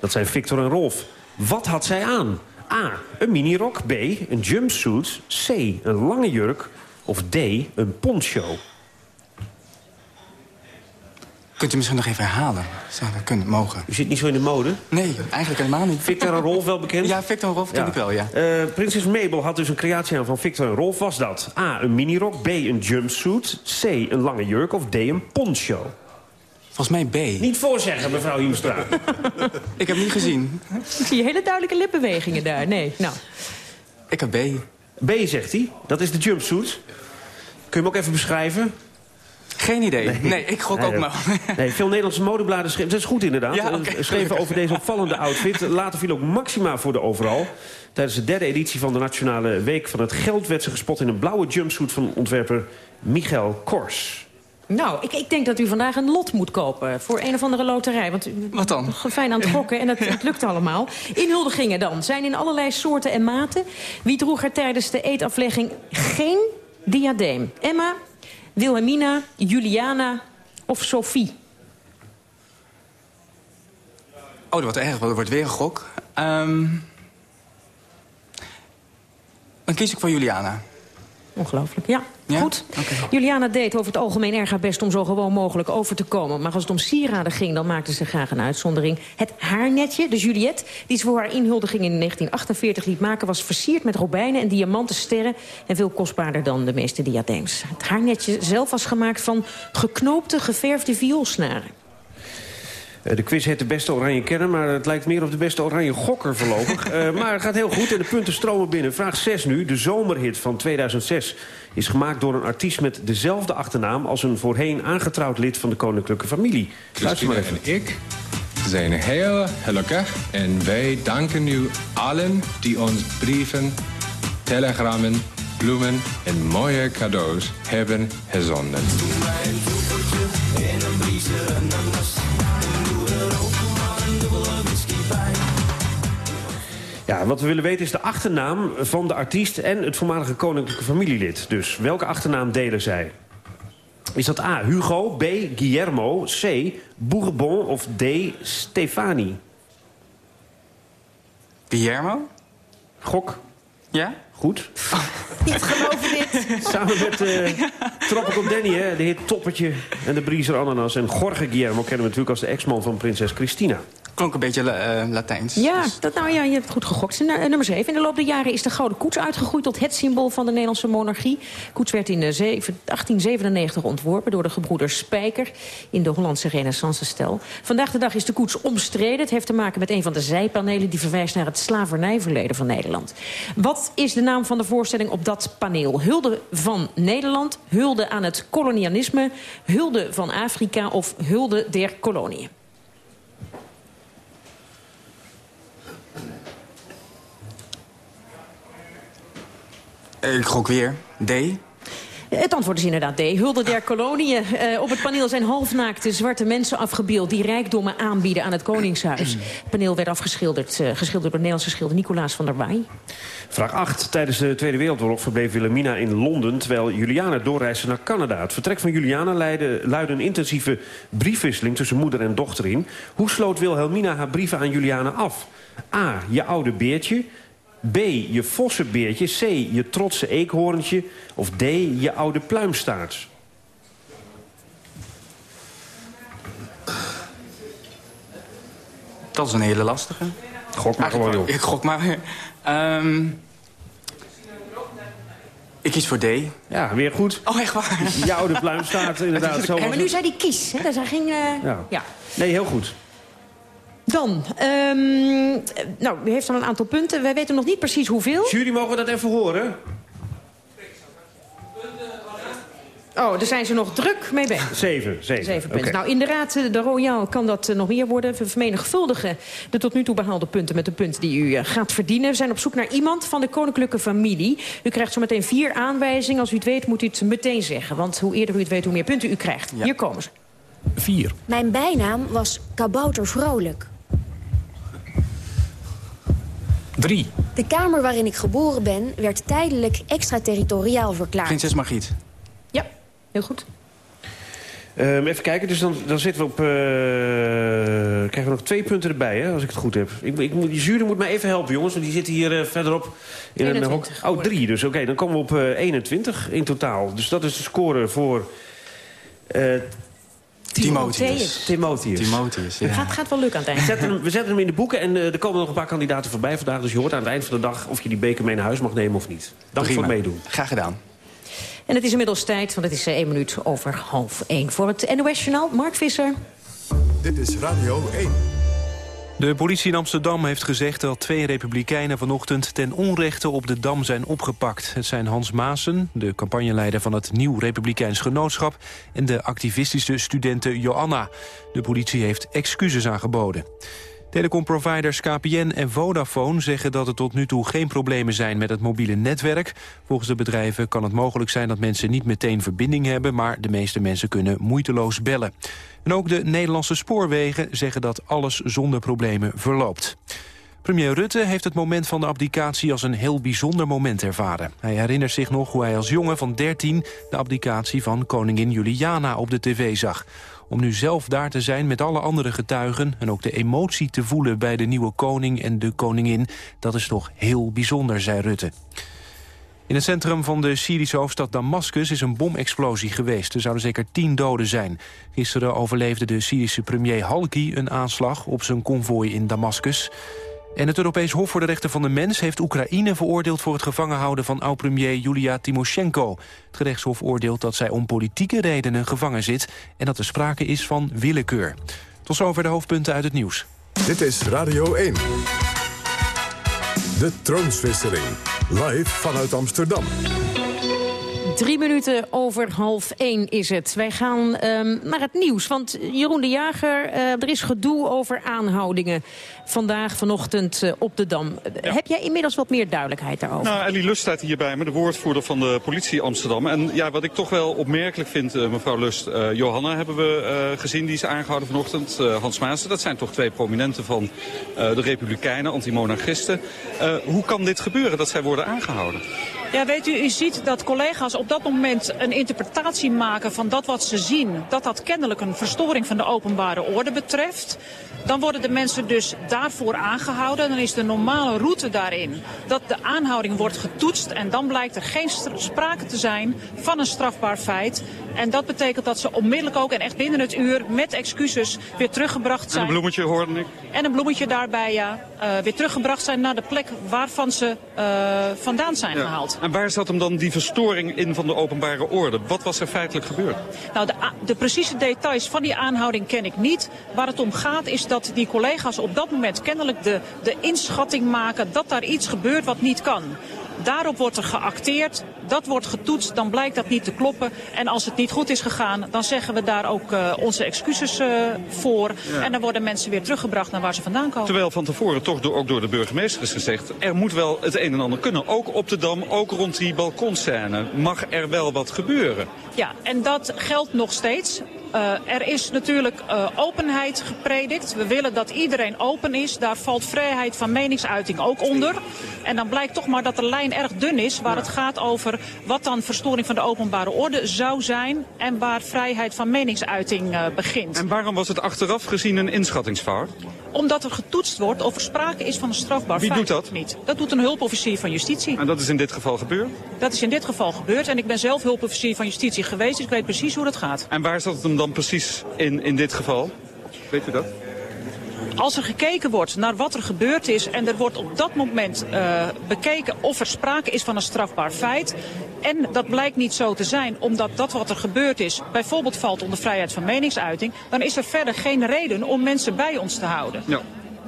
Dat zijn Victor en Rolf. Wat had zij aan? A. Een minirok. B. Een jumpsuit. C. Een lange jurk. Of D. Een poncho. Kunt u misschien nog even herhalen? Zou dat kunnen, mogen? U zit niet zo in de mode? Nee, eigenlijk helemaal niet. Victor en Rolf wel bekend? Ja, Victor en Rolf ken ik wel, ja. Eh, prinses Mabel had dus een creatie aan van Victor en Rolf. Was dat A. Een minirok. B. Een jumpsuit. C. Een lange jurk. Of D. Een poncho. Volgens mij B. Niet voorzeggen, mevrouw Hiemstra. *laughs* Ik heb niet gezien. Ik zie hele duidelijke lipbewegingen daar. Nee, nou. Ik heb B. B, zegt hij. Dat is de jumpsuit. Kun je hem ook even beschrijven? Geen idee. Nee, ik gok Nee, ook maar. *laughs* Nee, veel Nederlandse modebladen schreven... Dat is goed inderdaad. Ja, eh, schreven over deze opvallende outfit. Later viel ook Maxima voor de overal. Tijdens de derde editie van de Nationale Week van het Geld... werd ze gespot in een blauwe jumpsuit van ontwerper Michael Kors. Nou, ik, ik denk dat u vandaag een lot moet kopen voor een of andere loterij. Want u Wat dan? fijn aan het gokken en het, *laughs* het lukt allemaal. Inhuldigingen dan zijn in allerlei soorten en maten. Wie droeg er tijdens de eetaflegging geen diadeem? Emma, Wilhelmina, Juliana of Sophie? Oh, dat wordt erg. Dat wordt weer een gok. Ehm, dan kies ik voor Juliana. Ongelooflijk, ja. Ja? Goed. Juliana deed over het algemeen erg haar best om zo gewoon mogelijk over te komen. Maar als het om sieraden ging, dan maakte ze graag een uitzondering. Het haarnetje, de Juliette, die ze voor haar inhuldiging in 1948 liet maken... was versierd met robijnen en diamanten sterren... en veel kostbaarder dan de meeste diadeems. Het haarnetje zelf was gemaakt van geknoopte, geverfde vioolsnaren. Eh, De quiz heet de beste oranje kenner, maar het lijkt meer op de beste oranje gokker voorlopig. *laughs* Eh, maar het gaat heel goed en de punten stromen binnen. Vraag 6 nu. De zomerhit van 2006 is gemaakt door een artiest met dezelfde achternaam... als een voorheen aangetrouwd lid van de koninklijke familie. Luister maar even. en ik zijn heel gelukkig en wij danken u allen die ons brieven, telegrammen, bloemen en mooie cadeaus hebben gezonden. Ja, wat we willen weten is de achternaam van de artiest... en het voormalige koninklijke familielid. Dus welke achternaam delen zij? Is dat A, Hugo, B, Guillermo, C, Bourbon of D, Stefani? Guillermo? Gok. Ja? Goed. *laughs* Niet geloven dit. *laughs* Samen met eh Tropical Danny, hè, de heer Toppertje en de Briezer Ananas. En Jorge Guillermo kennen we natuurlijk als de ex-man van prinses Christina. Klonk een beetje eh, Latijns. Ja, dat, nou ja, je hebt goed gegokt. Nu- Nummer 7. In de loop der jaren is de Gouden Koets uitgegroeid tot het symbool van de Nederlandse monarchie. Koets werd in eh, zeven- 1897 ontworpen door de gebroeders Spijker in de Hollandse renaissance-stijl. Vandaag de dag is de koets omstreden. Het heeft te maken met een van de zijpanelen die verwijst naar het slavernijverleden van Nederland. Wat is de naam van de voorstelling op dat paneel? Hulde van Nederland, hulde aan het kolonialisme, hulde van Afrika of hulde der koloniën? Ik gok weer. D. Het antwoord is inderdaad D. Hulde der koloniën. Eh, op het paneel zijn halfnaakte zwarte mensen afgebeeld... die rijkdommen aanbieden aan het Koningshuis. Het paneel werd afgeschilderd uh, geschilderd door de Nederlandse schilder Nicolaas van der Waai. Vraag 8. Tijdens de Tweede Wereldoorlog verbleef Wilhelmina in Londen... terwijl Juliana doorreisde naar Canada. Het vertrek van Juliana leidde, luidde een intensieve briefwisseling... tussen moeder en dochter in. Hoe sloot Wilhelmina haar brieven aan Juliana af? A. Je oude beertje. B. Je vossenbeertje. C. Je trotse eekhoorntje. Of D. Je oude pluimstaart. Dat is een hele lastige. Gok maar gewoon, joh. Ik gok maar weer. Um, ik kies voor D. Ja, weer goed. Oh, echt waar? Je oude pluimstaart, *laughs* inderdaad. Zo en maar nu zei die kies. Hè? Daar ging... Uh, ja. ja. Nee, heel goed. Dan, um, nou, u heeft dan een aantal punten. Wij weten nog niet precies hoeveel. Jury, mogen we dat even horen? Oh, daar zijn ze nog druk mee bezig. Zeven, zeven. zeven punten. Okay. Nou, in de Raad de Royal kan dat nog meer worden. We vermenigvuldigen de tot nu toe behaalde punten met de punten die u gaat verdienen. We zijn op zoek naar iemand van de koninklijke familie. U krijgt zo meteen vier aanwijzingen. Als u het weet, moet u het meteen zeggen. Want hoe eerder u het weet, hoe meer punten u krijgt. Ja. Hier komen ze. Vier. Mijn bijnaam was Kabouter Vrolijk. Drie. De kamer waarin ik geboren ben werd tijdelijk extraterritoriaal verklaard. Prinses Margriet. Ja, heel goed. Um, even kijken, dus dan, dan zitten we op... Uh, krijgen we nog twee punten erbij, hè, als ik het goed heb. Ik, ik, die jury moet mij even helpen, jongens, want die zitten hier uh, verderop in 21, een hok. Oh, drie dus. Oké, okay, dan komen we op uh, 21 in totaal. Dus dat is de score voor... Timotheus. Timotheus. Timotheus, ja. Het gaat, gaat wel lukken aan het eind. We zetten, hem, we zetten hem in de boeken en uh, er komen nog een paar kandidaten voorbij vandaag. Dus je hoort aan het eind van de dag of je die beker mee naar huis mag nemen of niet. Dank voor het meedoen. Graag gedaan. En het is inmiddels tijd, want het is één minuut over half één. Voor het NOS-journaal, Mark Visser. Dit is Radio 1. De politie in Amsterdam heeft gezegd dat twee republikeinen vanochtend ten onrechte op de Dam zijn opgepakt. Het zijn Hans Maassen, de campagneleider van het Nieuw Republikeins Genootschap... en de activistische studente Joanna. De politie heeft excuses aangeboden. Telecomproviders KPN en Vodafone zeggen dat er tot nu toe geen problemen zijn met het mobiele netwerk. Volgens de bedrijven kan het mogelijk zijn dat mensen niet meteen verbinding hebben, maar de meeste mensen kunnen moeiteloos bellen. En ook de Nederlandse spoorwegen zeggen dat alles zonder problemen verloopt. Premier Rutte heeft het moment van de abdicatie als een heel bijzonder moment ervaren. Hij herinnert zich nog hoe hij als jongen van 13 de abdicatie van koningin Juliana op de tv zag. Om nu zelf daar te zijn met alle andere getuigen... en ook de emotie te voelen bij de nieuwe koning en de koningin... dat is toch heel bijzonder, zei Rutte. In het centrum van de Syrische hoofdstad Damascus is een bomexplosie geweest. Er zouden zeker tien doden zijn. Gisteren overleefde de Syrische premier Halki een aanslag op zijn konvooi in Damascus. En het Europees Hof voor de Rechten van de Mens heeft Oekraïne veroordeeld voor het gevangenhouden van oud-premier Julia Timoshenko. Het gerechtshof oordeelt dat zij om politieke redenen gevangen zit en dat er sprake is van willekeur. Tot zover de hoofdpunten uit het nieuws. Dit is Radio 1. De troonswisseling. Live vanuit Amsterdam. Drie minuten over half één is het. Wij gaan um, naar het nieuws. Want Jeroen de Jager, uh, er is gedoe over aanhoudingen. Vandaag, vanochtend uh, op de Dam. Ja. Heb jij inmiddels wat meer duidelijkheid daarover? Nou, Ellie Lust staat hier bij me, de woordvoerder van de politie Amsterdam. En ja, wat ik toch wel opmerkelijk vind, uh, mevrouw Lust... Johanna hebben we gezien, die is aangehouden vanochtend. Hans Maassen, dat zijn toch twee prominenten van de Republikeinen, antimonarchisten. hoe kan dit gebeuren, dat zij worden aangehouden? Ja, weet u, u ziet dat collega's op dat moment een interpretatie maken van dat wat ze zien. Dat dat kennelijk een verstoring van de openbare orde betreft. Dan worden de mensen dus daarvoor aangehouden. Dan is de normale route daarin dat de aanhouding wordt getoetst. En dan blijkt er geen sprake te zijn van een strafbaar feit. En dat betekent dat ze onmiddellijk ook en echt binnen het uur met excuses weer teruggebracht zijn. En een bloemetje hoorde ik. En een bloemetje daarbij, ja. Uh, weer teruggebracht zijn naar de plek waarvan ze uh, vandaan zijn ja. gehaald. En waar zat hem dan die verstoring in van de openbare orde? Wat was er feitelijk gebeurd? Nou, de, de precieze details van die aanhouding ken ik niet. Waar het om gaat is dat die collega's op dat moment kennelijk de, de inschatting maken dat daar iets gebeurt wat niet kan. Daarop wordt er geacteerd, dat wordt getoetst, dan blijkt dat niet te kloppen. En als het niet goed is gegaan, dan zeggen we daar ook uh, onze excuses uh, voor. Ja. En dan worden mensen weer teruggebracht naar waar ze vandaan komen. Terwijl van tevoren toch door, ook door de burgemeester is gezegd... er moet wel het een en ander kunnen. Ook op de Dam, ook rond die balkonscène. Mag er wel wat gebeuren? Ja, en dat geldt nog steeds. Uh, er is natuurlijk uh, openheid gepredikt. We willen dat iedereen open is. Daar valt vrijheid van meningsuiting ook onder. En dan blijkt toch maar dat de lijn erg dun is... waar het gaat over wat dan verstoring van de openbare orde zou zijn... en waar vrijheid van meningsuiting uh, begint. En waarom was het achteraf gezien een inschattingsfout? Omdat er getoetst wordt of er sprake is van een strafbaar Wie feit. doet dat? Niet. Dat doet een hulpofficier van justitie. En dat is in dit geval gebeurd? Dat is in dit geval gebeurd. En ik ben zelf hulpofficier van justitie geweest. Dus ik weet precies hoe dat gaat. En waar zat het hem dan precies in, in dit geval? Weet u dat? Als er gekeken wordt naar wat er gebeurd is en er wordt op dat moment uh, bekeken of er sprake is van een strafbaar feit. En dat blijkt niet zo te zijn, omdat dat wat er gebeurd is bijvoorbeeld valt onder vrijheid van meningsuiting. Dan is er verder geen reden om mensen bij ons te houden.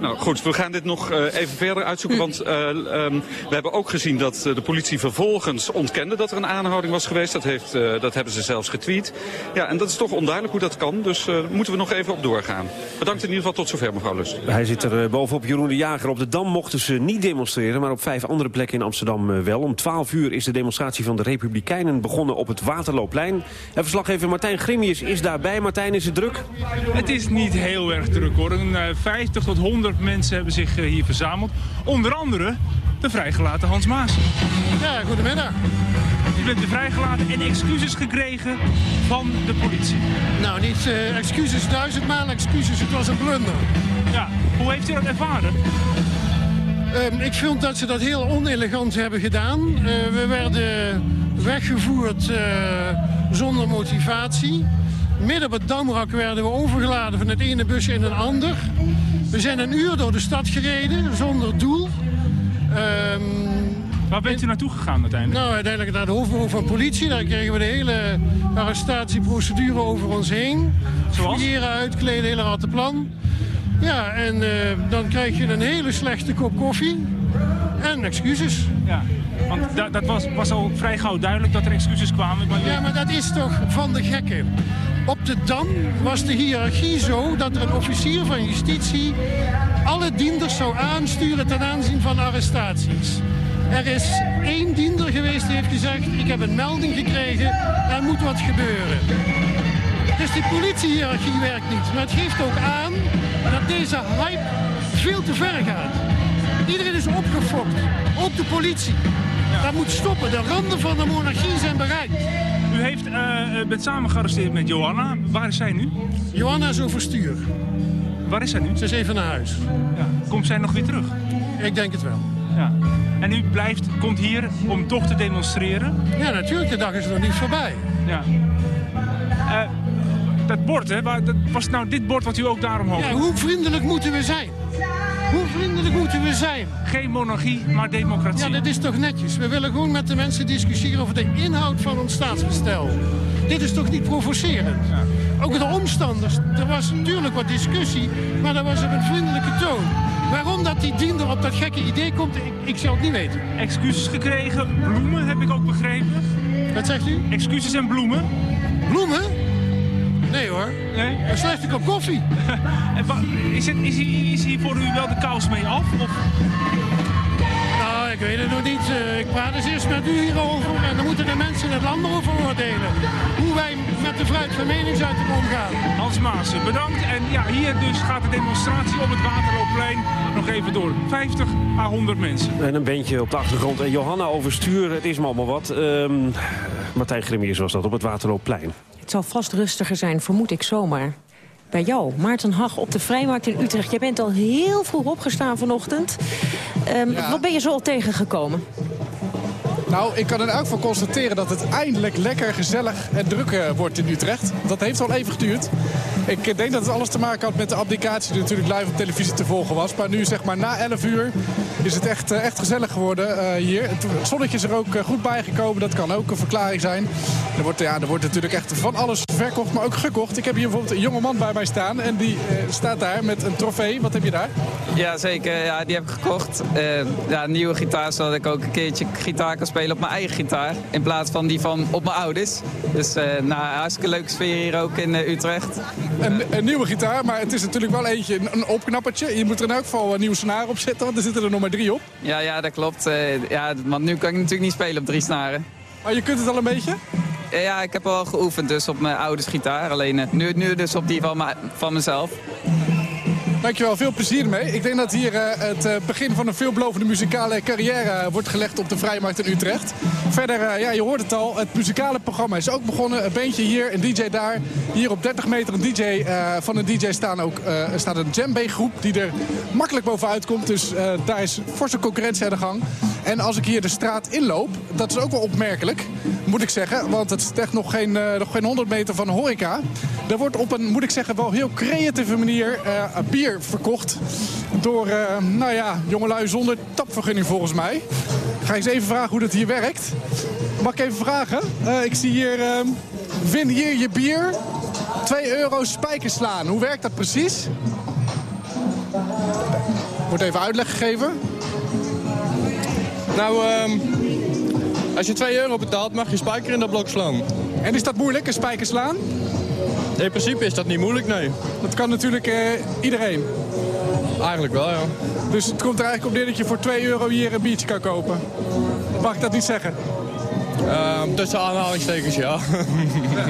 Nou goed, we gaan dit nog uh, even verder uitzoeken. Want uh, um, we hebben ook gezien dat uh, de politie vervolgens ontkende dat er een aanhouding was geweest. Dat, heeft, dat hebben ze zelfs getweet. Ja, en dat is toch onduidelijk hoe dat kan. Dus daar moeten we nog even op doorgaan. Bedankt in ieder geval tot zover, mevrouw Lust. Hij zit er bovenop Jeroen de Jager. Op de Dam mochten ze niet demonstreren, maar op vijf andere plekken in Amsterdam wel. Om 12 uur is de demonstratie van de Republikeinen begonnen op het Waterloopplein. En verslaggever Martijn Grimius is daarbij. Martijn, is het druk? Het is niet heel erg druk hoor. Een 50 tot 100 mensen hebben zich hier verzameld. Onder andere de vrijgelaten Hans Maas. Ja, goedemiddag. U bent vrijgelaten en excuses gekregen van de politie. Nou, niet uh, excuses duizendmaal, excuses, het was een blunder. Ja, hoe heeft u dat ervaren? Uh, ik vind dat ze dat heel onelegant hebben gedaan. Uh, we werden weggevoerd uh, zonder motivatie. Midden op het Damrak werden we overgeladen van het ene busje in een ander. We zijn een uur door de stad gereden, zonder doel. Um, Waar bent u naartoe gegaan uiteindelijk? Nou, uiteindelijk naar de hoofdbureau van politie. Daar kregen we de hele arrestatieprocedure over ons heen. Zoals? Fouilleren, uitkleden, hele rattenplan. Ja, en uh, dan krijg je een hele slechte kop koffie. En excuses. Ja, want da dat was, was al vrij gauw duidelijk dat er excuses kwamen. Maar... Ja, maar dat is toch van de gekken. Op de Dam was de hiërarchie zo dat er een officier van justitie alle dienders zou aansturen ten aanzien van arrestaties. Er is één diender geweest die heeft gezegd, ik heb een melding gekregen, er moet wat gebeuren. Dus die politiehierarchie werkt niet. Maar het geeft ook aan dat deze hype veel te ver gaat. Iedereen is opgefokt, ook de politie. Dat moet stoppen, de randen van de monarchie zijn bereikt. U heeft, uh, bent samen gearresteerd met Johanna. Waar is zij nu? Johanna is overstuur. Waar is zij nu? Ze is even naar huis. Ja. Komt zij nog weer terug? Ik denk het wel. Ja. En u blijft, komt hier om toch te demonstreren? Ja, natuurlijk. De dag is nog niet voorbij. Ja. Uh, dat bord, hè? Waar, dat, was nou dit bord wat u ook daarom hoog? Ja, hoe vriendelijk moeten we zijn? Hoe vriendelijk moeten we zijn? Geen monarchie, maar democratie. Ja, dat is toch netjes. We willen gewoon met de mensen discussiëren over de inhoud van ons staatsbestel. Dit is toch niet provocerend? Ja. Ook de omstanders. Er was natuurlijk wat discussie, maar dat was op een vriendelijke toon. Waarom dat die diender op dat gekke idee komt, ik, ik zou het niet weten. Excuses gekregen, bloemen heb ik ook begrepen. Wat zegt u? Excuses en bloemen. Bloemen? Nee hoor. Nee? Een slechte kop koffie. *laughs* is, het, is, hier, is hier voor u wel de kous mee af? Of? Nou, ik weet het nog niet. Uh, ik praat eens eerst met u hierover. En dan moeten de mensen in het land erover oordelen. Hoe wij met de vrijheid van meningsuiting omgaan. Hans Maassen, bedankt. En ja, hier dus gaat de demonstratie op het Waterloopplein nog even door. 50 à 100 mensen. En een bandje op de achtergrond. En Johanna overstuur, het is me allemaal wat. Um, Martijn Grimiers was dat op het Waterloopplein. Het zal vast rustiger zijn, vermoed ik zomaar. Bij jou, Maarten Hag, op de Vrijmarkt in Utrecht. Jij bent al heel vroeg opgestaan vanochtend. Um, ja. Wat ben je zo al tegengekomen? Nou, ik kan in elk geval constateren dat het eindelijk lekker gezellig en druk uh, wordt in Utrecht. Dat heeft al even geduurd. Ik denk dat het alles te maken had met de abdicatie die natuurlijk live op televisie te volgen was. Maar nu zeg maar na 11 uur is het echt, eh, echt gezellig geworden eh, hier. Het, zonnetje is er ook eh, goed bijgekomen. Dat kan ook een verklaring zijn. Er wordt, ja, er wordt natuurlijk echt van alles verkocht, maar ook gekocht. Ik heb hier bijvoorbeeld een jonge man bij mij staan. En die staat daar met een trofee. Wat heb je daar? Ja, zeker. Ja, die heb ik gekocht. Eh, ja, een nieuwe gitaar, zodat ik ook een keertje gitaar kan spelen op mijn eigen gitaar. In plaats van die van op mijn ouders. Dus uh, nou, hartstikke leuke sfeer hier ook in uh, Utrecht. Een, een, nieuwe gitaar, maar het is natuurlijk wel eentje, een, een opknappertje. Je moet er in elk geval een nieuwe snaar op zetten, want er zitten er nog maar drie op. Ja, ja dat klopt. Uh, ja, want nu kan ik natuurlijk niet spelen op drie snaren. Maar je kunt het al een beetje? Ja, ik heb al geoefend dus op mijn ouders gitaar. Alleen nu, nu dus op die van, van mezelf. Dankjewel, veel plezier ermee. Ik denk dat hier uh, het uh, begin van een veelbelovende muzikale carrière uh, wordt gelegd op de Vrijmarkt in Utrecht. Verder, ja, je hoort het al, het muzikale programma is ook begonnen. Een beentje hier, een DJ daar. Hier op 30 meter een DJ, van een DJ staan ook, staat een djembe groep die er makkelijk bovenuit komt. Dus daar is forse concurrentie aan de gang. En als ik hier de straat inloop, dat is ook wel opmerkelijk, moet ik zeggen. Want het is echt nog geen, nog geen 100 meter van horeca. Er wordt op een, moet ik zeggen, wel heel creatieve manier bier verkocht door, uh, nou ja, jongelui zonder tapvergunning volgens mij. Ik ga eens even vragen hoe dat hier werkt. Mag ik even vragen? Ik zie hier, uh, vind hier je bier, 2 euro spijkers slaan. Hoe werkt dat precies? Wordt even uitleg gegeven. Nou, um, als je 2 euro betaalt mag je spijker in dat blok slaan. En is dat moeilijk, een spijker slaan? In principe is dat niet moeilijk, nee. Dat kan natuurlijk uh, iedereen. Eigenlijk wel, ja. Dus het komt er eigenlijk op neer dat je voor 2 euro hier een biertje kan kopen. Mag ik dat niet zeggen? Uh, tussen aanhalingstekens, ja. *laughs* ja.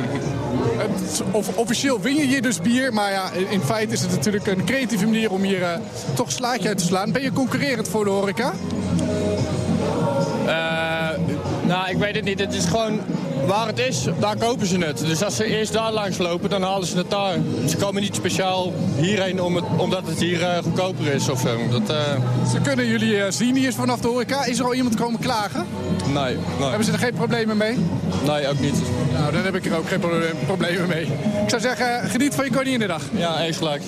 Of, officieel win je hier dus bier, maar ja, in feite is het natuurlijk een creatieve manier om hier uh, toch slaatje uit te slaan. Ben je concurrerend voor de horeca? Uh, nou, ik weet het niet. Het is gewoon waar het is, daar kopen ze het. Dus als ze eerst daar langs lopen, dan halen ze het daar. Ze komen niet speciaal hierheen om het, omdat het hier uh, goedkoper is of zo. Dat, uh... Ze kunnen jullie uh, zien hier vanaf de horeca. Is er al iemand komen klagen? Nee, nee. Hebben ze er geen problemen mee? Nee, ook niet. Nou, dan heb ik er ook geen problemen mee. Ik zou zeggen, geniet van je Koninginnedag. Ja, eens gelijk.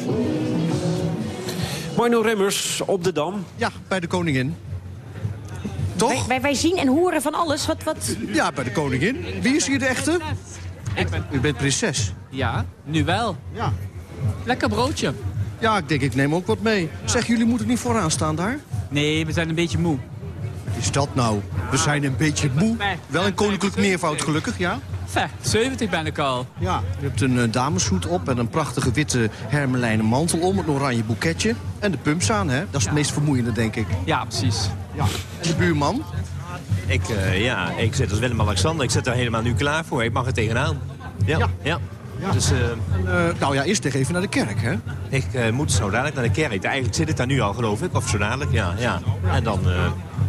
Marno Remmers op de Dam. Ja, bij de koningin. Toch? Wij, wij, wij, zien en horen van alles. Wat, wat... Ja, bij de koningin. Wie is hier de echte? Ik ben... U bent prinses. Ja, nu wel. Ja. Lekker broodje. Ja, ik denk ik neem ook wat mee. Zeg, jullie moeten niet vooraan staan daar? Nee, we zijn een beetje moe. Wat is dat nou? We zijn een beetje moe. Wel een koninklijk meervoud gelukkig, ja? Feh, 70 ben ik al. Ja, je hebt een uh, dameshoed op en een prachtige witte hermelijnen mantel om. Een oranje boeketje. En de pumps aan, hè? Dat is ja. het meest vermoeiende, denk ik. Ja, precies. Ja. En de buurman? Ik, uh, ja, ik zit als Willem-Alexander. Ik zit er helemaal nu klaar voor. Ik mag er tegenaan. Ja, ja. ja. Ja. Dus, uh, uh, nou ja, eerst even naar de kerk, hè? Ik uh, moet zo dadelijk naar de kerk. Eigenlijk zit ik daar nu al, geloof ik. Of zo dadelijk, ja. ja. En dan,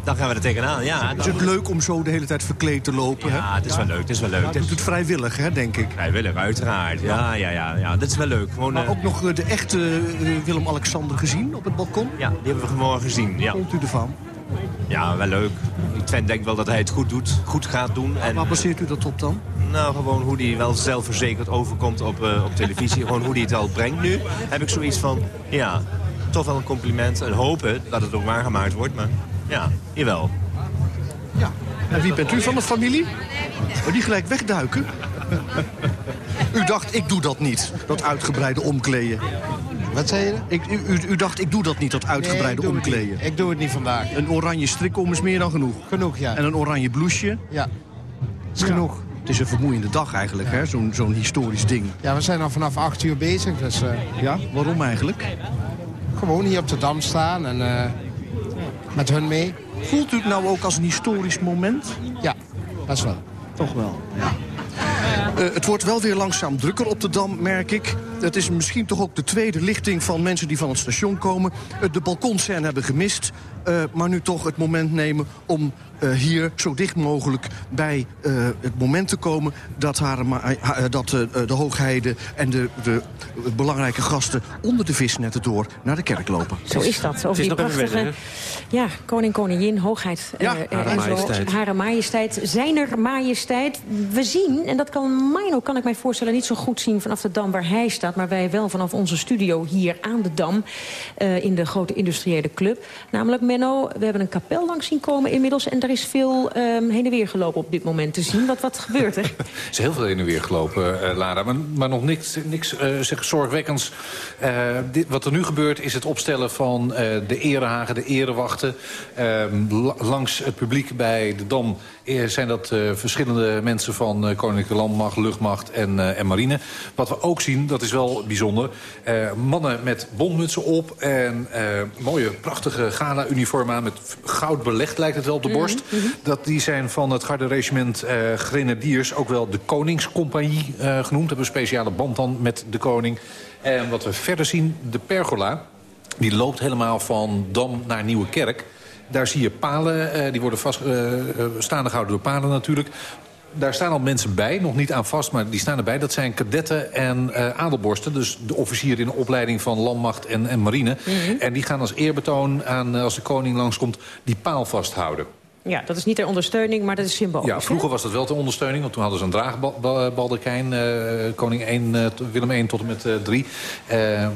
dan gaan we er tegenaan, ja. Dan... Is het leuk om zo de hele tijd verkleed te lopen, ja, hè? het is wel leuk, het is wel leuk. Ja, doet het vrijwillig, hè, denk ik? Vrijwillig, uiteraard. Ja, ja, ja. ja. Dat is wel leuk. Gewoon, maar ook nog de echte Willem-Alexander gezien op het balkon? Ja, die hebben we vanmorgen gezien, ja. Wat vond u ervan? Ja, wel leuk. Ik denk wel dat hij het goed doet, goed gaat doen. En, waar baseert u dat op dan? Nou, gewoon hoe hij wel zelfverzekerd overkomt op, uh, op televisie. gewoon hoe hij het al brengt nu. Heb ik zoiets van, ja, toch wel een compliment. En hopen dat het ook waargemaakt wordt. Maar ja, jawel. Ja. En wie bent u van de familie? Oh, die gelijk wegduiken? u dacht, ik doe dat niet. Dat uitgebreide omkleden. Wat zei je? Ik, u, u, dacht, ik doe dat niet, dat uitgebreide nee, omkleden. Ik doe het niet vandaag. Een oranje strikom is meer dan genoeg. Genoeg, ja. En een oranje blouseje? Ja, is ja. genoeg. Het is een vermoeiende dag eigenlijk, ja. hè? Zo'n zo'n historisch ding. Ja, we zijn al vanaf 8 uur bezig, dus... Uh... Ja, waarom eigenlijk? Gewoon hier op de Dam staan en uh, met hun mee. Voelt u het nou ook als een historisch moment? Ja, dat is wel. Toch wel, ja. Uh, het wordt wel weer langzaam drukker op de Dam, merk ik. Het is misschien toch ook de tweede lichting van mensen die van het station komen. Uh, de balkonscène hebben gemist. Uh, maar nu toch het moment nemen om hier zo dicht mogelijk bij het moment te komen... dat, haar, dat de hoogheide en de, de, belangrijke gasten onder de visnetten door naar de kerk lopen. Zo is dat. Over die prachtige... Ja, koning, koningin, hoogheid. Ja, hare majesteit. Hare majesteit, zijner majesteit. We zien, en dat kan Mino, kan ik mij voorstellen, niet zo goed zien vanaf de Dam waar hij staat... maar wij wel vanaf onze studio hier aan de Dam... Uh, in de grote industriële club. Namelijk, Menno, we hebben een kapel langs zien komen inmiddels... en is veel um, heen en weer gelopen op dit moment te zien. Wat, wat gebeurt er? *laughs* er is heel veel heen en weer gelopen, uh, Lara. Maar, maar, nog niks, niks uh, zeg, zorgwekkends. Dit, wat er nu gebeurt is het opstellen van de erehagen, de erewachten... Ehm, langs het publiek bij de Dam zijn dat uh, verschillende mensen van uh, Koninklijke Landmacht, Luchtmacht en, uh, en Marine. Wat we ook zien, dat is wel bijzonder, mannen met bondmutsen op... en mooie, prachtige gala-uniformen aan met goud belegd, lijkt het wel op de borst. Mm -hmm. dat, die zijn van het garde-regiment Grenadiers, ook wel de Koningscompagnie genoemd. Hebben een speciale band dan met de koning. En wat we verder zien, de pergola, die loopt helemaal van Dam naar Nieuwe Kerk... Daar zie je palen, uh, die worden vast, uh, staande gehouden door palen natuurlijk. Daar staan al mensen bij, nog niet aan vast, maar die staan erbij. Dat zijn kadetten en uh, adelborsten. Dus de officieren in de opleiding van landmacht en, en marine. Mm -hmm. En die gaan als eerbetoon aan, als de koning langskomt, die paal vasthouden. Ja, dat is niet ter ondersteuning, maar dat is symbolisch. Ja, vroeger was dat wel ter ondersteuning, want toen hadden ze een draagbaldekijn. Uh, koning 1, uh, Willem 1 tot en met uh, 3.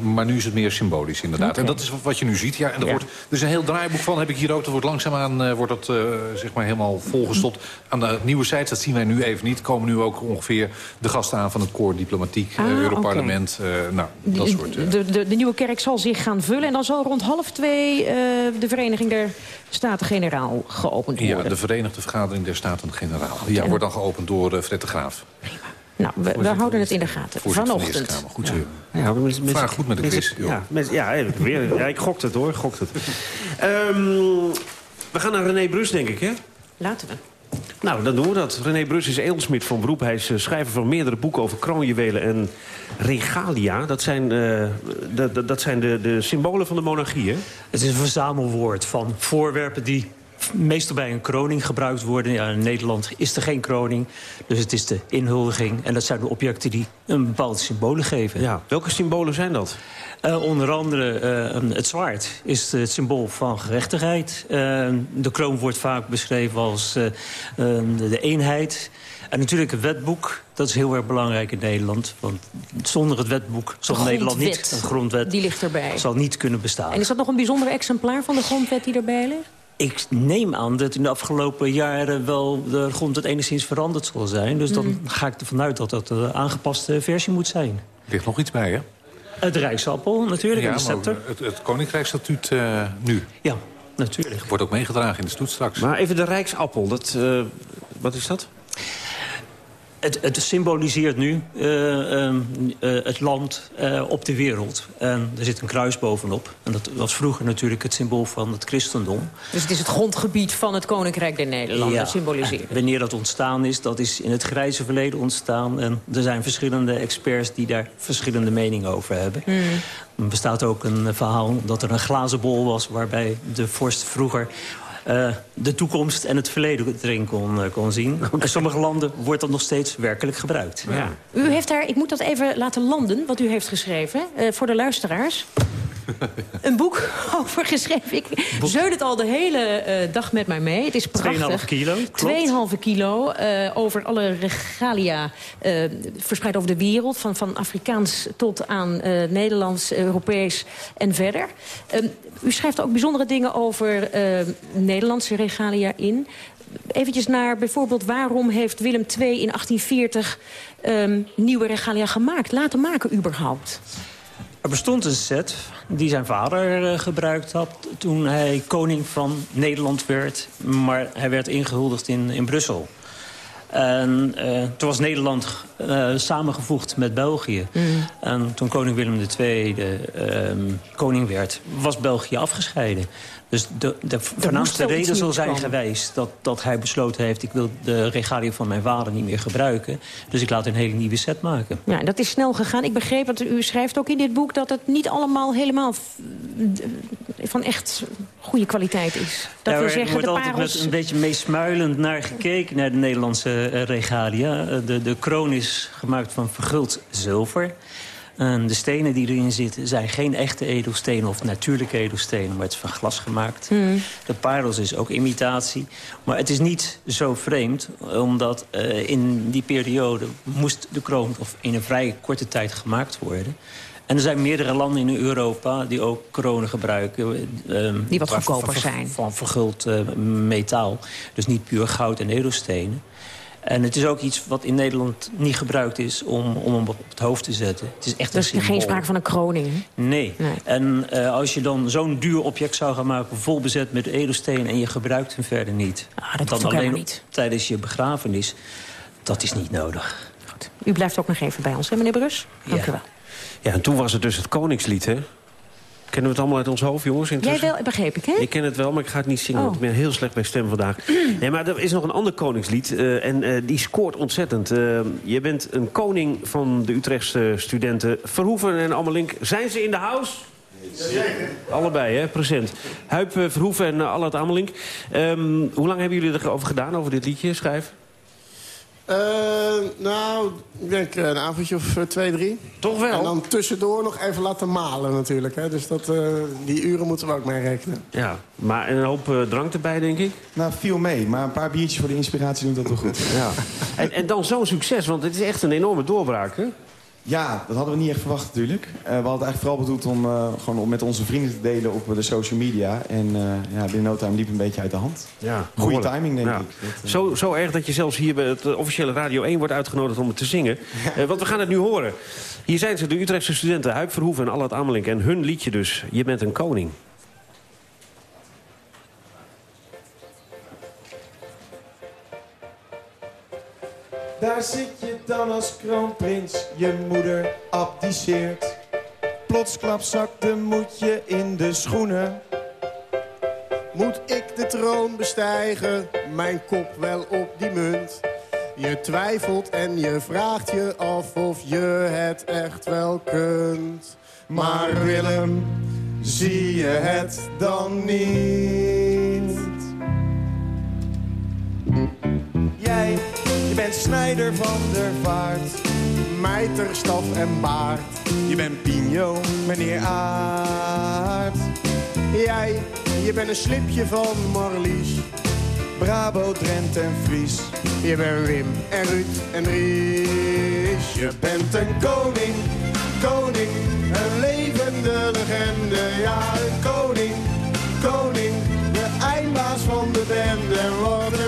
maar nu is het meer symbolisch, inderdaad. Okay. En dat is wat je nu ziet. Ja, en er, ja. wordt, er is een heel draaiboek van, heb ik hier ook. Dat wordt langzaamaan wordt dat, zeg maar helemaal volgestopt. Aan de nieuwe sites, dat zien wij nu even niet, komen nu ook ongeveer de gasten aan van het koor diplomatiek, ah, Europarlement. Okay. nou, dat soort... De, de, de, nieuwe kerk zal zich gaan vullen. En dan zal rond half twee de Vereniging der Staten-Generaal geopend worden. Ja, de Verenigde Vergadering der Staten-Generaal. Ja, wordt dan geopend door uh, Fred de Graaf. Nou, we, we houden het in de gaten. Vanochtend. Van goed zo. Ja. Ja, met, met, Vraag goed met de quiz. Ja, met, ja, weer, ja, ik gokt het hoor, gokt het. um, we gaan naar René Brus, denk ik, hè? Laten we. Nou, dan doen we dat. René Brus is eelsmid van beroep. Hij is schrijver van meerdere boeken over kroonjuwelen en regalia. Dat zijn, uh, dat, dat zijn de, de symbolen van de monarchie, hè? Het is een verzamelwoord van voorwerpen die meestal bij een kroning gebruikt worden. Ja, in Nederland is er geen kroning, dus het is de inhuldiging. En dat zijn de objecten die een bepaalde symbolen geven. Ja, welke symbolen zijn dat? Uh, onder andere uh, het zwaard is het symbool van gerechtigheid. Uh, de kroon wordt vaak beschreven als de, de eenheid. En natuurlijk het wetboek, dat is heel erg belangrijk in Nederland. Want zonder het wetboek zal Nederland niet... Een grondwet die ligt erbij. zal niet kunnen bestaan. En is dat nog een bijzonder exemplaar van de grondwet die erbij ligt? Ik neem aan dat in de afgelopen jaren wel de grondwet enigszins veranderd zal zijn. Dus dan mm. ga ik ervan uit dat dat een aangepaste versie moet zijn. Er ligt nog iets bij, hè? Het Rijksappel natuurlijk ja, en de scepter. Het, het Koninkrijksstatuut uh, nu. Ja, natuurlijk. Wordt ook meegedragen in de stoet straks. Maar even de Rijksappel, dat, uh, wat is dat? Het, het, symboliseert nu uh, uh, uh, het land op de wereld. En er zit een kruis bovenop. En dat was vroeger natuurlijk het symbool van het christendom. Dus het is het grondgebied van het Koninkrijk der Nederlanden, ja. symboliseert. Wanneer dat ontstaan is, dat is in het grijze verleden ontstaan. En er zijn verschillende experts die daar verschillende meningen over hebben. Mm. Er bestaat ook een verhaal dat er een glazen bol was... waarbij de vorst vroeger uh, de toekomst en het verleden erin kon, uh, kon zien. Okay. In sommige landen wordt dat nog steeds werkelijk gebruikt. Ja. U heeft daar, ik moet dat even laten landen, wat u heeft geschreven, uh, voor de luisteraars. *laughs* een boek over geschreven. Ik zeul het al de hele uh, dag met mij mee. Het is prachtig. 2,5 kilo. 2,5 kilo uh, over alle regalia uh, verspreid over de wereld. Van, van Afrikaans tot aan Nederlands, Europees en verder. u schrijft ook bijzondere dingen over Nederlandse regalia in. Eventjes naar bijvoorbeeld waarom heeft Willem II in 1840 um, nieuwe regalia gemaakt? Laten maken überhaupt? Er bestond een set die zijn vader uh, gebruikt had toen hij koning van Nederland werd. Maar hij werd ingehuldigd in, in Brussel. En uh, toen was Nederland uh, samengevoegd met België. Mm. En toen koning Willem II uh, koning werd, was België afgescheiden. Dus de, de voornaamste reden zal zijn geweest dat, dat hij besloten heeft... ik wil de regalia van mijn vader niet meer gebruiken. Dus ik laat een hele nieuwe set maken. Ja, dat is snel gegaan. Ik begreep, want u schrijft ook in dit boek... dat het niet allemaal helemaal van echt goede kwaliteit is. Dat ja, wil zeggen, er wordt de altijd met een beetje meesmuilend naar gekeken... naar de Nederlandse uh, regalia. Uh, de, de kroon is gemaakt van verguld zilver. En de stenen die erin zitten zijn geen echte edelstenen of natuurlijke edelstenen, maar het is van glas gemaakt. Hmm. De parels is ook imitatie. Maar het is niet zo vreemd, omdat eh, in die periode moest de kroon of in een vrij korte tijd gemaakt worden. En er zijn meerdere landen in Europa die ook kronen gebruiken. ehm, Die wat goedkoper zijn. Van verguld eh, metaal. Dus niet puur goud en edelstenen. En het is ook iets wat in Nederland niet gebruikt is om, om hem op het hoofd te zetten. Het is echt Dus een geen sprake van een kroning. hè? Nee. En eh, als je dan zo'n duur object zou gaan maken... vol bezet met edelstenen en je gebruikt hem verder niet... Ah, dat dan alleen niet. tijdens je begrafenis... dat is niet nodig. U blijft ook nog even bij ons, hè, meneer Brus? Dank u wel. Ja, en toen was het dus het Koningslied, hè? Kennen we het allemaal uit ons hoofd, jongens? Jij wel, begreep ik, hè? Ik ken het wel, maar ik ga het niet zingen, Oh. want ik ben heel slecht bij stem vandaag. *clears throat* Nee, maar er is nog een ander koningslied eh, en eh, die scoort ontzettend. Eh, je bent een koning van de Utrechtse studenten. Verhoeven en Ammelink, zijn ze in de house? Allebei, hè, present. Huip Verhoeven en uh, Allard Amelink. Ehm, hoe lang hebben jullie erover gedaan, over dit liedje schrijven? Eh, nou, ik denk eh, een avondje of eh, twee, drie. Toch wel? En dan tussendoor nog even laten malen natuurlijk. Hè. Dus dat, eh, die uren moeten we ook mee rekenen. Ja, maar en een hoop drank erbij, denk ik? Nou, viel mee. Maar een paar biertjes voor de inspiratie doet dat wel goed. Ja. *laughs* En, en dan zo'n succes, want het is echt een enorme doorbraak, hè? Ja, dat hadden we niet echt verwacht natuurlijk. Eh, we hadden het eigenlijk vooral bedoeld om, eh, gewoon om met onze vrienden te delen op de social media. En eh, ja, binnen no time liep een beetje uit de hand. Ja, Goede timing, denk Ja. ik. Dat, Zo, zo erg dat je zelfs hier bij het officiële Radio 1 wordt uitgenodigd om het te zingen. Want we gaan het nu horen. Hier zijn ze, de Utrechtse studenten Huip Verhoeven en Allard Amelink. En hun liedje dus, Je bent een koning. Daar zit je dan als kroonprins, je moeder abdiceert. Plotsklap zakt de moedje in de schoenen. Moet ik de troon bestijgen, mijn kop wel op die munt? Je twijfelt en je vraagt je af of je het echt wel kunt. Maar Willem, zie je het dan niet? Je bent snijder van der vaart. Mijter, staf en baard. Je bent Pino, meneer Aard. Jij, je bent een slipje van Marlies. Brabo, Drenthe en Fries. Je bent Wim en Ruud en Ries. Je bent een koning, koning, een levende legende. Ja, een koning, koning, de eindbaas van de bende.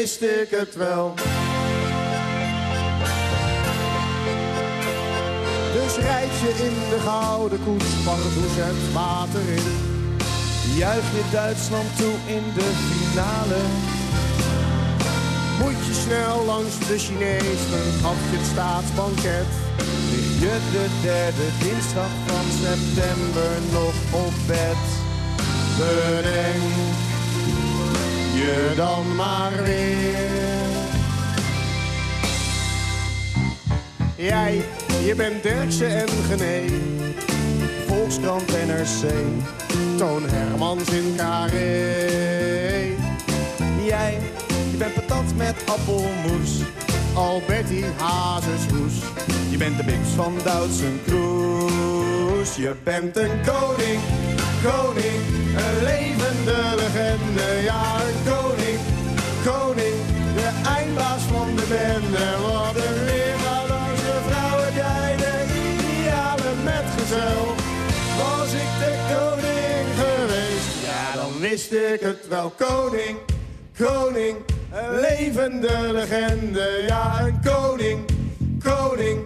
Wist ik het wel. Dus rijd je in de gouden koets, pardoes het water in. Juich je Duitsland toe in de finale. Moet je snel langs de Chinees, dan gaf je het staatsbanket. Lig je de derde dinsdag van september nog op bed. Bedenk je dan maar weer. Jij, je bent Derksen en Gené. Volkskrant NRC. Toon Hermans in Carré. Jij, je bent patat met appelmoes. Alberti Hazeshoes. Je bent de Bips van Doutzen Kroes. Je bent een koning, koning, een levende legende. Wist ik het wel. Koning, koning, een levende legende. Ja, een koning, koning,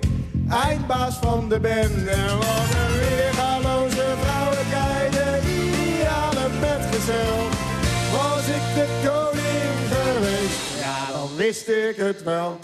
eindbaas van de bende. Wat een weergaloze vrouw heb jij, de ideale metgezel. Was ik de koning geweest, ja dan wist ik het wel.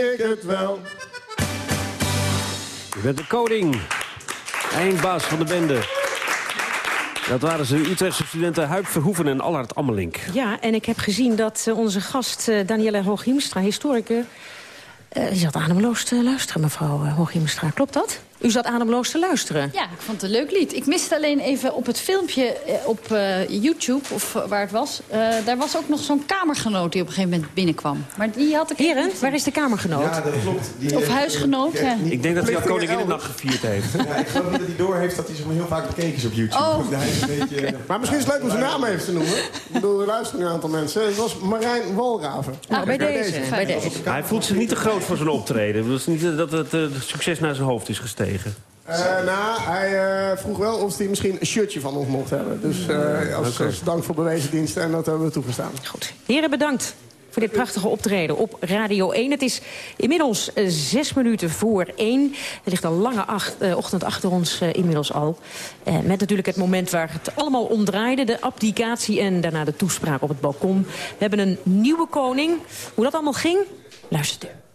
Ik het wel. U bent de koning. Eindbaas van de bende. Dat waren ze, Utrechtse studenten Huip Verhoeven en Allard Ammelink. Ja, en ik heb gezien dat eh, onze gast uh, Danielle Hooghiemstra, historicus... Uh, die zat ademloos te luisteren, mevrouw uh, Hooghiemstra. Klopt dat? U zat ademloos te luisteren. Ja, ik vond het een leuk lied. Ik miste alleen even op het filmpje op uh, YouTube, of waar het was... Uh, daar was ook nog zo'n kamergenoot die op een gegeven moment binnenkwam. Maar die had ik... Heren, waar is de kamergenoot? Ja, dat klopt. Die of huisgenoot, ja. Ik denk dat hij al koningin de nacht gevierd heeft. *laughs* Ja, ik geloof niet dat hij door heeft dat hij zo heel vaak bekeken is op YouTube. Oh. Hij is een beetje... Maar misschien is het leuk om zijn naam even te noemen. Ik bedoel, er luisteren een aantal mensen. Het was Marijn Walraven. Nou, bij, deze, deze. bij deze. Hij voelt zich niet te groot voor zijn optreden. Het is niet dat het uh, succes naar zijn hoofd is gestegen. Uh, nou, hij uh, vroeg wel of hij misschien een shirtje van ons mocht hebben. Dus uh, als, als, dank voor bewezen diensten en dat hebben we toegestaan. Goed. Heren, bedankt voor dit prachtige optreden op Radio 1. Het is inmiddels zes minuten voor één. Er ligt een lange acht, ochtend achter ons inmiddels al. met natuurlijk het moment waar het allemaal om draaide. De abdicatie en daarna de toespraak op het balkon. We hebben een nieuwe koning. Hoe dat allemaal ging, luistert u.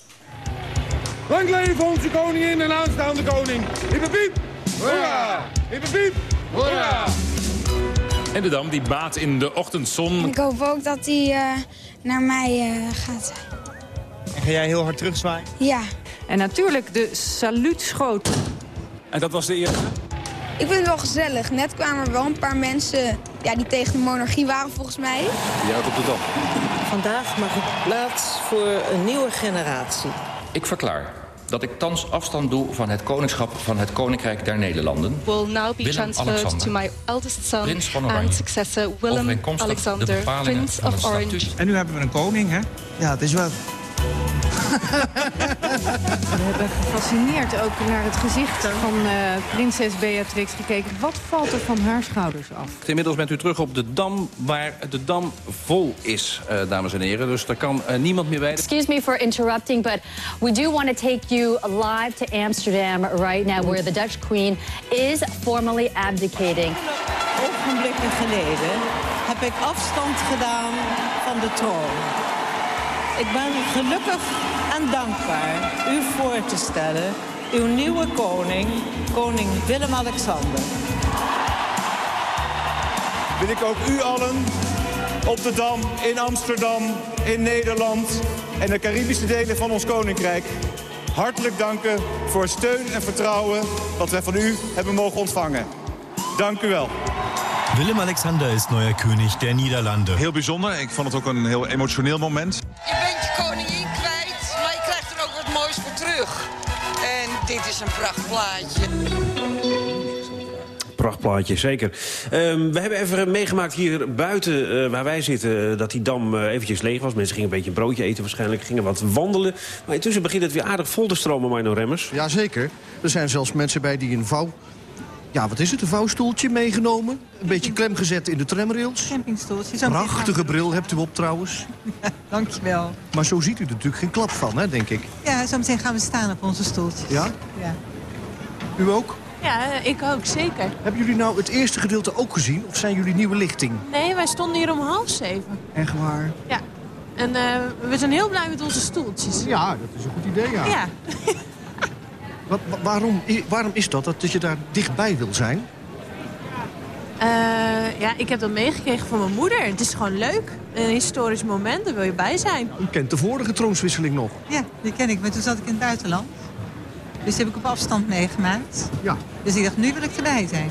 Lang leven onze koningin en aanstaande koning. Hippepiep! Hoera! Hippepiep! Hoera! En de dam die baat in de ochtendzon. Ik hoop ook dat hij uh, naar mij uh, gaat. En ga jij heel hard terugzwaaien? Ja. En natuurlijk de saluutschoot. En dat was de eerste? Ik vind het wel gezellig. Net kwamen er wel een paar mensen ja, die tegen de monarchie waren volgens mij. Ja, op de dam. Vandaag mag ik plaats voor een nieuwe generatie. Ik verklaar dat ik thans afstand doe van het koningschap van het Koninkrijk der Nederlanden. Will now be transferred to my eldest son and successor Willem Alexander, Prince of Orange. En nu hebben we een koning, hè? Ja, het is wel. *laughs* We hebben gefascineerd ook naar het gezicht van uh, prinses Beatrix gekeken. Wat valt er van haar schouders af? Inmiddels bent u terug op de Dam, waar de Dam vol is, uh, dames en heren. Dus daar kan uh, niemand meer bij. Excuse me for interrupting, but we do want to take you live to Amsterdam right now... where the Dutch queen is formally abdicating. Ogenblikken geleden heb ik afstand gedaan van de troon. Ik ben gelukkig en dankbaar u voor te stellen... uw nieuwe koning, koning Willem-Alexander. Wil ik ook u allen op de Dam, in Amsterdam, in Nederland... en de Caribische delen van ons koninkrijk... hartelijk danken voor steun en vertrouwen... wat wij van u hebben mogen ontvangen. Dank u wel. Willem-Alexander is neuer König der Niederlande. Heel bijzonder. Ik vond het ook een heel emotioneel moment. Je bent je koningin kwijt, maar je krijgt er ook wat moois voor terug. En dit is een prachtplaatje. Prachtplaatje, zeker. Um, we hebben even meegemaakt hier buiten uh, waar wij zitten... dat die dam uh, eventjes leeg was. Mensen gingen een beetje een broodje eten waarschijnlijk. Gingen wat wandelen. Maar intussen begint het weer aardig vol te stromen, Mino Remmers. Jazeker. Er zijn zelfs mensen bij die een vouw ja, wat is het, een vouwstoeltje meegenomen. Een beetje klem gezet in de tramrails. Campingstoeltje. Prachtige bril hebt u op trouwens. Dankjewel. Maar zo ziet u er natuurlijk geen klap van, hè, denk ik. Ja, zo meteen gaan we staan op onze stoeltjes. Ja? Ja. U ook? Ja, ik ook, zeker. Hebben jullie nou het eerste gedeelte ook gezien? Of zijn jullie nieuwe lichting? Nee, wij stonden hier om half zeven. Echt waar? Ja. En uh, we zijn heel blij met onze stoeltjes. Ja, dat is een goed idee, ja. Ja. Wat, waarom, waarom is dat, dat je daar dichtbij wil zijn? Uh, ja, ik heb dat meegekregen van mijn moeder. Het is gewoon leuk. Een historisch moment, daar wil je bij zijn. U kent de vorige troonswisseling nog? Ja, die ken ik, maar toen zat ik in het buitenland. Dus die heb ik op afstand meegemaakt. Ja. Dus ik dacht, nu wil ik erbij zijn.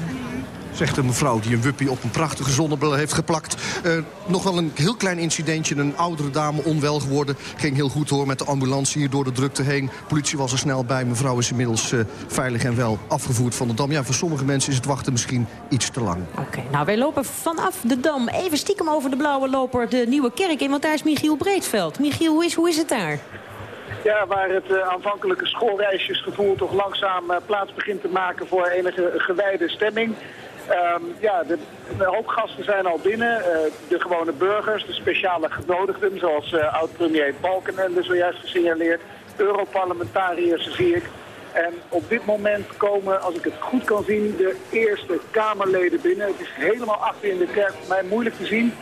Zegt een mevrouw die een wuppie op een prachtige zonnebril heeft geplakt. Uh, nog wel een heel klein incidentje. Een oudere dame onwel geworden. Ging heel goed hoor met de ambulance hier door de drukte heen. Politie was er snel bij. Mevrouw is inmiddels uh, veilig en wel afgevoerd van de Dam. Ja, voor sommige mensen is het wachten misschien iets te lang. Oké, okay, nou wij lopen vanaf de Dam even stiekem over de blauwe loper de Nieuwe Kerk in. Want daar is Michiel Breedveld. Michiel, hoe is, hoe is het daar? Ja, waar het uh, aanvankelijke schoolreisjesgevoel toch langzaam uh, plaats begint te maken voor enige gewijde stemming. Um, ja, de, de, hoop gasten zijn al binnen. Uh, de gewone burgers, de speciale genodigden, zoals uh, oud-premier Balkenende zojuist gesignaleerd. Europarlementariërs zie ik. En op dit moment komen, als ik het goed kan zien, de eerste Kamerleden binnen. Het is helemaal achter in de kerk voor mij moeilijk te zien.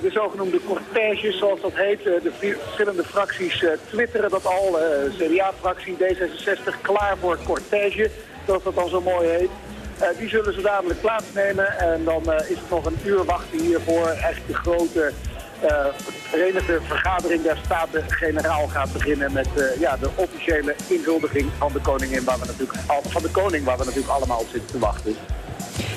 de zogenoemde cortèges, zoals dat heet. de verschillende fracties twitteren dat al. CDA-fractie, D66, klaar voor cortège, zoals dat dan zo mooi heet. Die zullen zo dadelijk plaatsnemen en dan is het nog een uur wachten hier voor echt de grote uh, Verenigde Vergadering der Staten-Generaal gaat beginnen met ja, de officiële inhuldiging van de koningin, waar we natuurlijk, van de koning, waar we natuurlijk allemaal op zitten te wachten.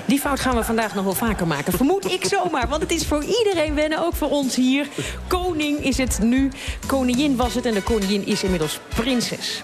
Die fout gaan we vandaag nog wel vaker maken. Vermoed ik zomaar, want het is voor iedereen wennen, ook voor ons hier. Koning is het nu, koningin was het en de koningin is inmiddels prinses.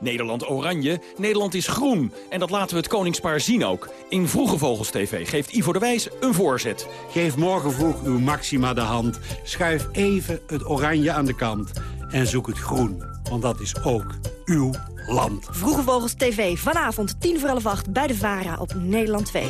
Nederland oranje, Nederland is groen. En dat laten we het koningspaar zien ook. In Vroege Vogels TV geeft Ivo de Wijs een voorzet. Geef morgen vroeg uw Maxima de hand. Schuif even het oranje aan de kant. En zoek het groen, want dat is ook uw land. Vroege Vogels TV, vanavond 10 voor half 8 bij de VARA op Nederland 2.